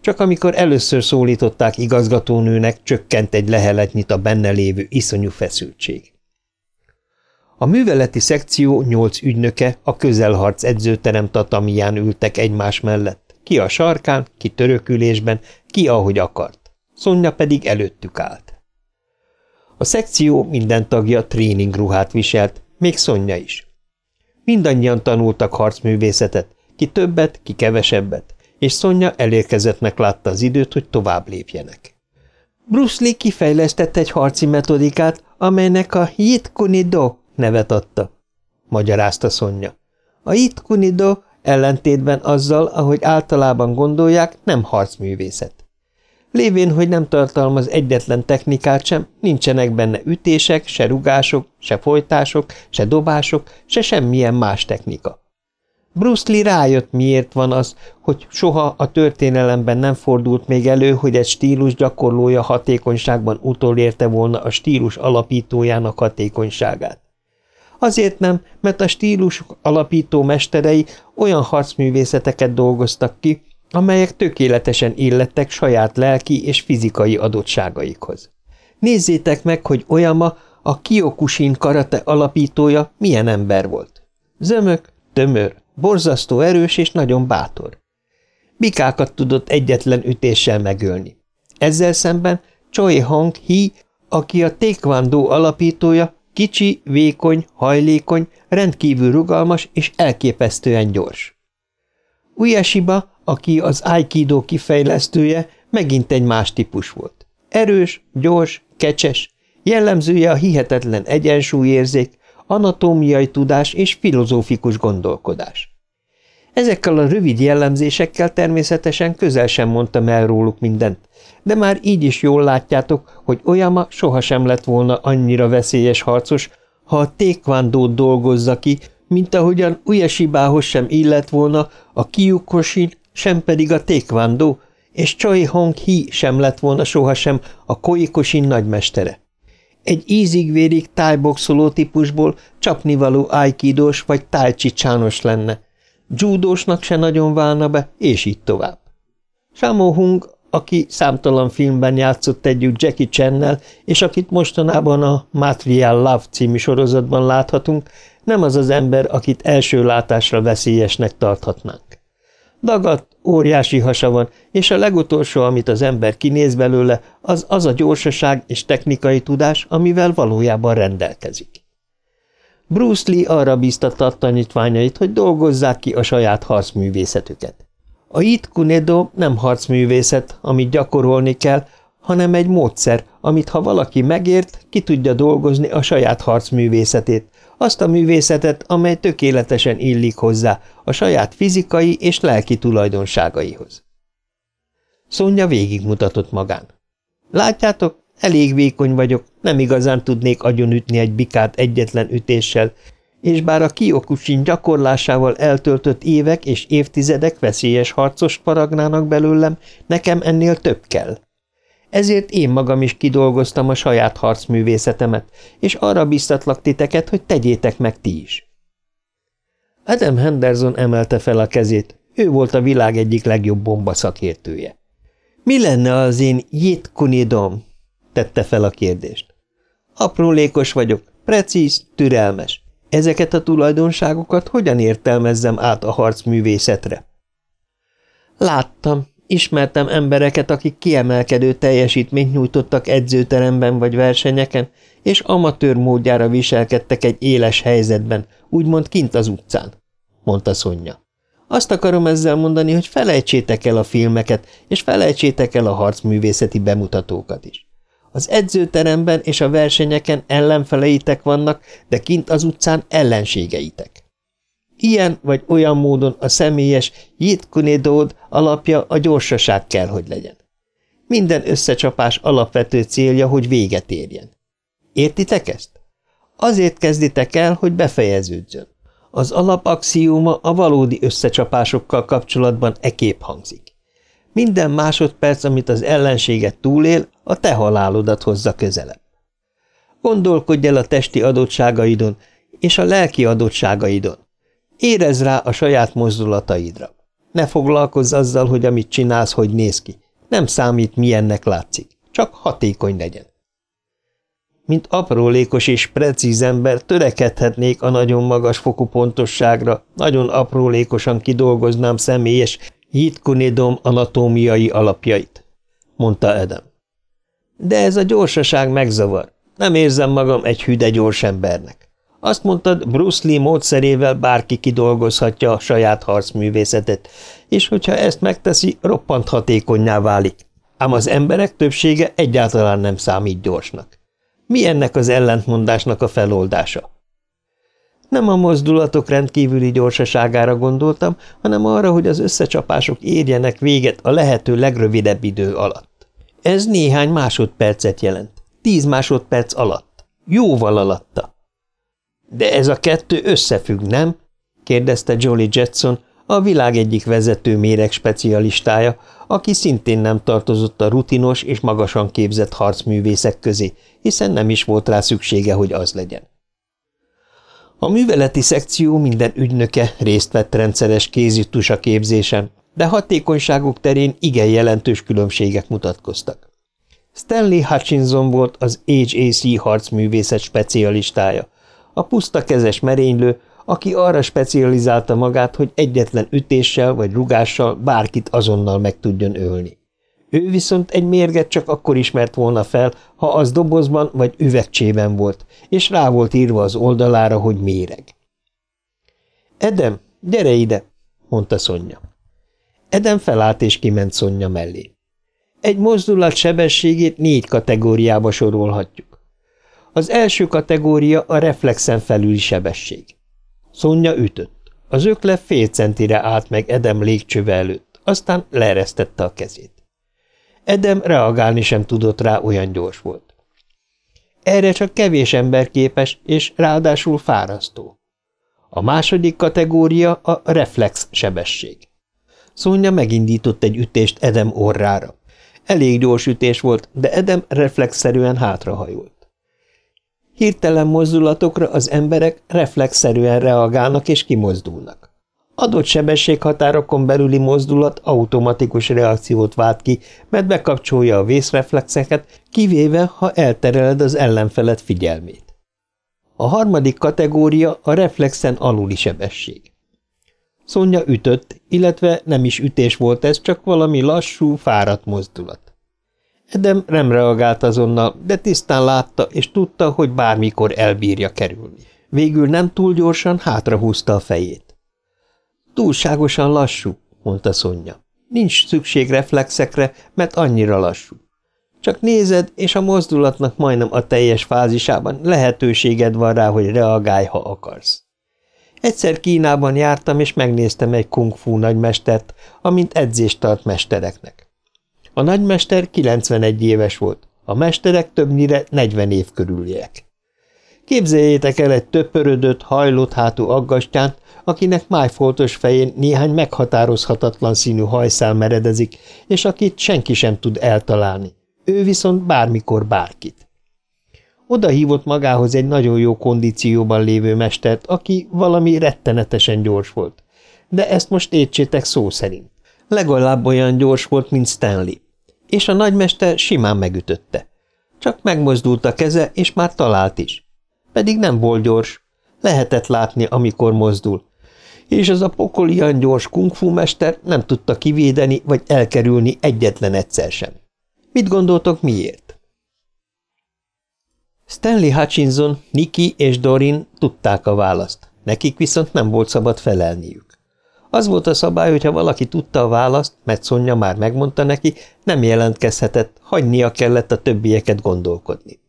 Csak amikor először szólították igazgatónőnek, csökkent egy leheletnyit a benne lévő iszonyú feszültség. A műveleti szekció nyolc ügynöke a közelharc edzőterem tatamiján ültek egymás mellett, ki a sarkán, ki törökülésben, ki ahogy akart. Szonya pedig előttük állt. A szekció minden tagja tréningruhát viselt, még Szonya is. Mindannyian tanultak harcművészetet, ki többet, ki kevesebbet, és Szonya elérkezettnek látta az időt, hogy tovább lépjenek. Bruce Lee kifejlesztett egy harci metodikát, amelynek a Jit Kunido nevet adta, magyarázta Szonya. A Jit Kunido ellentétben azzal, ahogy általában gondolják, nem harcművészet. Lévén, hogy nem tartalmaz egyetlen technikát sem, nincsenek benne ütések, se rugások, se folytások, se dobások, se semmilyen más technika. Bruce Lee rájött, miért van az, hogy soha a történelemben nem fordult még elő, hogy egy stílus gyakorlója hatékonyságban utolérte volna a stílus alapítójának hatékonyságát. Azért nem, mert a stílusok alapító mesterei olyan harcművészeteket dolgoztak ki, amelyek tökéletesen illettek saját lelki és fizikai adottságaikhoz. Nézzétek meg, hogy Oyama, a Kyokushin karate alapítója milyen ember volt. Zömök, tömör, borzasztó erős és nagyon bátor. Bikákat tudott egyetlen ütéssel megölni. Ezzel szemben Choi Hong Hi, aki a Taekwondo alapítója, kicsi, vékony, hajlékony, rendkívül rugalmas és elképesztően gyors. Uyeshiba, aki az Aikido kifejlesztője, megint egy más típus volt. Erős, gyors, kecses, jellemzője a hihetetlen egyensúlyérzék, anatómiai tudás és filozófikus gondolkodás. Ezekkel a rövid jellemzésekkel természetesen közel sem mondtam el róluk mindent, de már így is jól látjátok, hogy Oyama sohasem lett volna annyira veszélyes harcos, ha a tékvándót dolgozza ki, mint ahogyan Uyeshibához sem illett volna a Kyukosin, sem pedig a tékvándó, és Choi Hong Hi sem lett volna sohasem a Koikosin nagymestere. Egy ízig-vérig tájboxoló típusból csapnivaló aikidós vagy tájcsicsános lenne. Judósnak se nagyon válna be, és így tovább. Sammo Hung, aki számtalan filmben játszott együtt Jackie Channel, és akit mostanában a Material Love című sorozatban láthatunk, nem az az ember, akit első látásra veszélyesnek tarthatnánk. Dagadt, óriási hasa van, és a legutolsó, amit az ember kinéz belőle, az az a gyorsaság és technikai tudás, amivel valójában rendelkezik. Bruce Lee arra bíztatta a tanítványait, hogy dolgozzák ki a saját harcművészetüket. A It Kunedo nem harcművészet, amit gyakorolni kell, hanem egy módszer, amit ha valaki megért, ki tudja dolgozni a saját harcművészetét, azt a művészetet, amely tökéletesen illik hozzá a saját fizikai és lelki tulajdonságaihoz. Szonya végigmutatott magán. Látjátok, elég vékony vagyok, nem igazán tudnék agyonütni egy bikát egyetlen ütéssel, és bár a kiokusin gyakorlásával eltöltött évek és évtizedek veszélyes harcos paragnának belőlem, nekem ennél több kell. Ezért én magam is kidolgoztam a saját harcművészetemet, és arra biztatlak titeket, hogy tegyétek meg ti is. Adam Henderson emelte fel a kezét, ő volt a világ egyik legjobb bomba szakértője. Mi lenne az én jitkunidom? tette fel a kérdést. Aprólékos vagyok, precíz, türelmes. Ezeket a tulajdonságokat hogyan értelmezzem át a harcművészetre? Láttam, Ismertem embereket, akik kiemelkedő teljesítményt nyújtottak edzőteremben vagy versenyeken, és amatőr módjára viselkedtek egy éles helyzetben, úgymond kint az utcán, mondta Szonya. Azt akarom ezzel mondani, hogy felejtsétek el a filmeket, és felejtsétek el a harcművészeti bemutatókat is. Az edzőteremben és a versenyeken ellenfeleitek vannak, de kint az utcán ellenségeitek. Ilyen vagy olyan módon a személyes jitkunidód alapja a gyorsaság kell, hogy legyen. Minden összecsapás alapvető célja, hogy véget érjen. Értitek ezt? Azért kezditek el, hogy befejeződjön. Az alapaxióma a valódi összecsapásokkal kapcsolatban ekép hangzik. Minden másodperc, amit az ellenséget túlél, a te halálodat hozza közelebb. Gondolkodj el a testi adottságaidon és a lelki adottságaidon, Érezd rá a saját mozdulataidra. Ne foglalkozz azzal, hogy amit csinálsz, hogy néz ki. Nem számít, milyennek látszik. Csak hatékony legyen. Mint aprólékos és precíz ember törekedhetnék a nagyon magas fokú pontosságra, nagyon aprólékosan kidolgoznám személyes hitkunidom anatómiai alapjait, mondta Edem. De ez a gyorsaság megzavar. Nem érzem magam egy hüde gyors embernek. Azt mondtad, Bruce Lee módszerével bárki kidolgozhatja a saját harcművészetet, és hogyha ezt megteszi, roppant hatékonyá válik. Ám az emberek többsége egyáltalán nem számít gyorsnak. Mi ennek az ellentmondásnak a feloldása? Nem a mozdulatok rendkívüli gyorsaságára gondoltam, hanem arra, hogy az összecsapások érjenek véget a lehető legrövidebb idő alatt. Ez néhány másodpercet jelent. Tíz másodperc alatt. Jóval alatta. De ez a kettő összefügg, nem? kérdezte Jolly Jetson, a világ egyik vezető méreg specialistája, aki szintén nem tartozott a rutinos és magasan képzett harcművészek közé, hiszen nem is volt rá szüksége, hogy az legyen. A műveleti szekció minden ügynöke részt vett rendszeres kézitusa képzésen, de hatékonyságuk terén igen jelentős különbségek mutatkoztak. Stanley Hutchinson volt az HAC harcművészet specialistája, a puszta kezes merénylő, aki arra specializálta magát, hogy egyetlen ütéssel vagy rugással bárkit azonnal meg tudjon ölni. Ő viszont egy mérget csak akkor ismert volna fel, ha az dobozban vagy üvegcsében volt, és rá volt írva az oldalára, hogy méreg. – Edem, gyere ide! – mondta Szonya. Edem felállt és kiment Szonya mellé. Egy mozdulat sebességét négy kategóriába sorolhatjuk. Az első kategória a reflexen felüli sebesség. Szonya ütött. Az ökle fél centire állt meg Edem légcsöve előtt, aztán leeresztette a kezét. Edem reagálni sem tudott rá, olyan gyors volt. Erre csak kevés ember képes, és ráadásul fárasztó. A második kategória a reflex sebesség. Szonya megindított egy ütést Edem orrára. Elég gyors ütés volt, de Edem reflexzerűen hátrahajolt. Hirtelen mozdulatokra az emberek reflexzerűen reagálnak és kimozdulnak. Adott sebességhatárokon belüli mozdulat automatikus reakciót vált ki, mert bekapcsolja a vészreflexeket, kivéve, ha eltereled az ellenfelet figyelmét. A harmadik kategória a reflexen aluli sebesség. Szonya ütött, illetve nem is ütés volt ez, csak valami lassú, fáradt mozdulat. Edem nem reagált azonnal, de tisztán látta és tudta, hogy bármikor elbírja kerülni. Végül nem túl gyorsan hátrahúzta a fejét. Túlságosan lassú, mondta Szonya. Nincs szükség reflexekre, mert annyira lassú. Csak nézed, és a mozdulatnak majdnem a teljes fázisában lehetőséged van rá, hogy reagálj, ha akarsz. Egyszer Kínában jártam, és megnéztem egy kung fu nagymestert, amint edzést tart mestereknek. A nagymester 91 éves volt, a mesterek többnyire 40 év körüliek. Képzeljétek el egy töpörödött, hajlott hátú aggastyánt, akinek májfoltos fején néhány meghatározhatatlan színű hajszál meredezik, és akit senki sem tud eltalálni. Ő viszont bármikor bárkit. Oda hívott magához egy nagyon jó kondícióban lévő mestert, aki valami rettenetesen gyors volt. De ezt most értsétek szó szerint. Legalább olyan gyors volt, mint Stanley. És a nagymester simán megütötte. Csak megmozdult a keze, és már talált is. Pedig nem volt gyors. Lehetett látni, amikor mozdul. És az a pokolian gyors kungfu mester nem tudta kivédeni vagy elkerülni egyetlen egyszer sem. Mit gondoltok miért? Stanley Hutchinson, Nikki és Dorin tudták a választ, nekik viszont nem volt szabad felelniük. Az volt a szabály, hogy ha valaki tudta a választ, mert Szonya már megmondta neki, nem jelentkezhetett, hagynia kellett a többieket gondolkodni.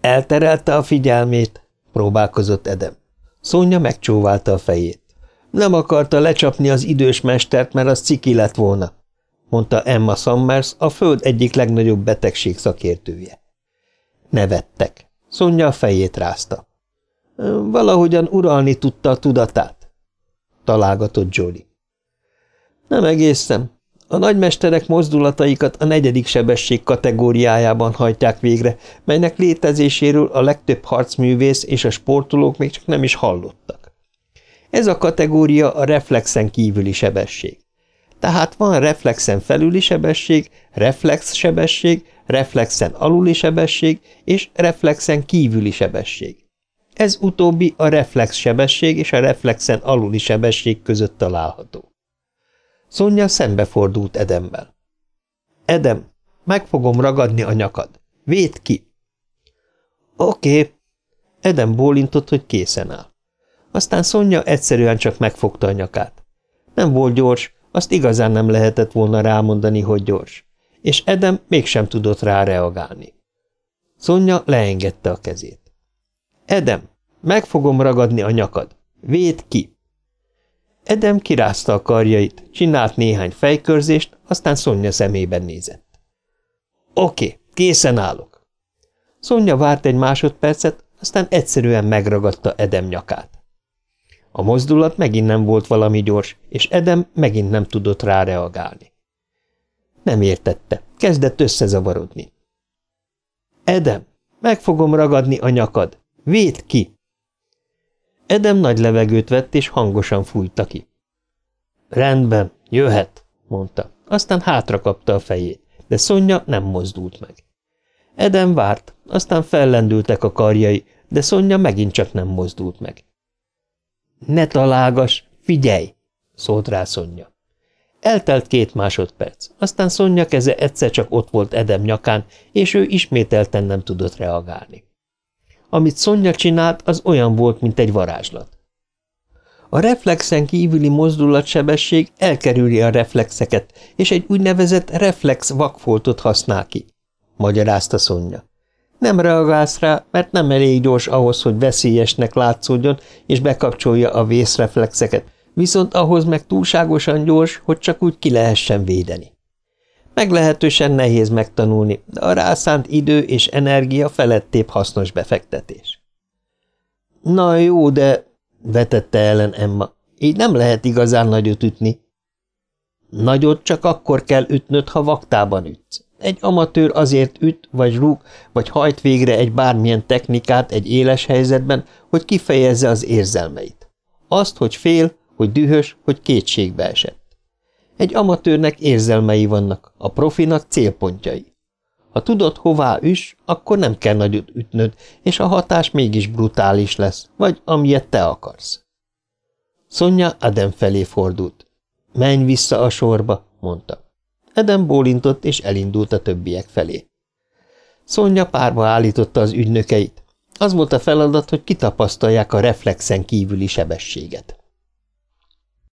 Elterelte a figyelmét, próbálkozott Edem. Szonya megcsóválta a fejét. Nem akarta lecsapni az idős mestert, mert az ciki lett volna mondta Emma Summers, a föld egyik legnagyobb betegség szakértője. Nevettek. Szonya a fejét rázta. Valahogyan uralni tudta a tudatát, találgatott Jolly. Nem egészen. A nagymesterek mozdulataikat a negyedik sebesség kategóriájában hajtják végre, melynek létezéséről a legtöbb harcművész és a sportolók még csak nem is hallottak. Ez a kategória a reflexen kívüli sebesség. Tehát van reflexen felüli sebesség, reflex sebesség, reflexen aluli sebesség és reflexen kívüli sebesség. Ez utóbbi a reflex sebesség és a reflexen aluli sebesség között található. Szonya szembefordult Edemmel. Edem, meg fogom ragadni a nyakad. Véd ki! Oké. Okay. Edem bólintott, hogy készen áll. Aztán Szonya egyszerűen csak megfogta a nyakát. Nem volt gyors, azt igazán nem lehetett volna rámondani, hogy gyors, és Edem mégsem tudott rá reagálni. Szonya leengedte a kezét. Edem, meg fogom ragadni a nyakad. Véd ki! Edem kirázta a karjait, csinált néhány fejkörzést, aztán Szonya szemében nézett. Oké, készen állok. Szonya várt egy másodpercet, aztán egyszerűen megragadta Edem nyakát. A mozdulat megint nem volt valami gyors, és Edem megint nem tudott rá reagálni. Nem értette, kezdett összezavarodni. Edem, meg fogom ragadni a nyakad. Véd ki! Edem nagy levegőt vett, és hangosan fújta ki. Rendben, jöhet, mondta. Aztán hátra kapta a fejét, de Szonya nem mozdult meg. Edem várt, aztán fellendültek a karjai, de Szonya megint csak nem mozdult meg. Ne találgas, figyelj! szólt rá Szonya. Eltelt két másodperc, aztán Szonya keze egyszer csak ott volt Edem nyakán, és ő ismételten nem tudott reagálni. Amit Szonya csinált, az olyan volt, mint egy varázslat. A reflexen kívüli mozdulatsebesség elkerüli a reflexeket, és egy úgynevezett reflex vakfoltot használ ki, magyarázta Szonya. Nem reagálsz rá, mert nem elég gyors ahhoz, hogy veszélyesnek látszódjon, és bekapcsolja a vészreflexeket, viszont ahhoz meg túlságosan gyors, hogy csak úgy ki lehessen védeni. Meglehetősen nehéz megtanulni, de a rászánt idő és energia felettébb hasznos befektetés. Na jó, de vetette ellen Emma, így nem lehet igazán nagyot ütni. Nagyot csak akkor kell ütnöd, ha vaktában ütsz. Egy amatőr azért üt, vagy rúg, vagy hajt végre egy bármilyen technikát egy éles helyzetben, hogy kifejezze az érzelmeit. Azt, hogy fél, hogy dühös, hogy kétségbe esett. Egy amatőrnek érzelmei vannak, a profinak célpontjai. Ha tudod, hová üs, akkor nem kell nagyot ütnöd, és a hatás mégis brutális lesz, vagy amilyet te akarsz. Szonya Adam felé fordult. Menj vissza a sorba, mondta. Eden bólintott, és elindult a többiek felé. Szonya párba állította az ügynökeit. Az volt a feladat, hogy kitapasztalják a reflexen kívüli sebességet.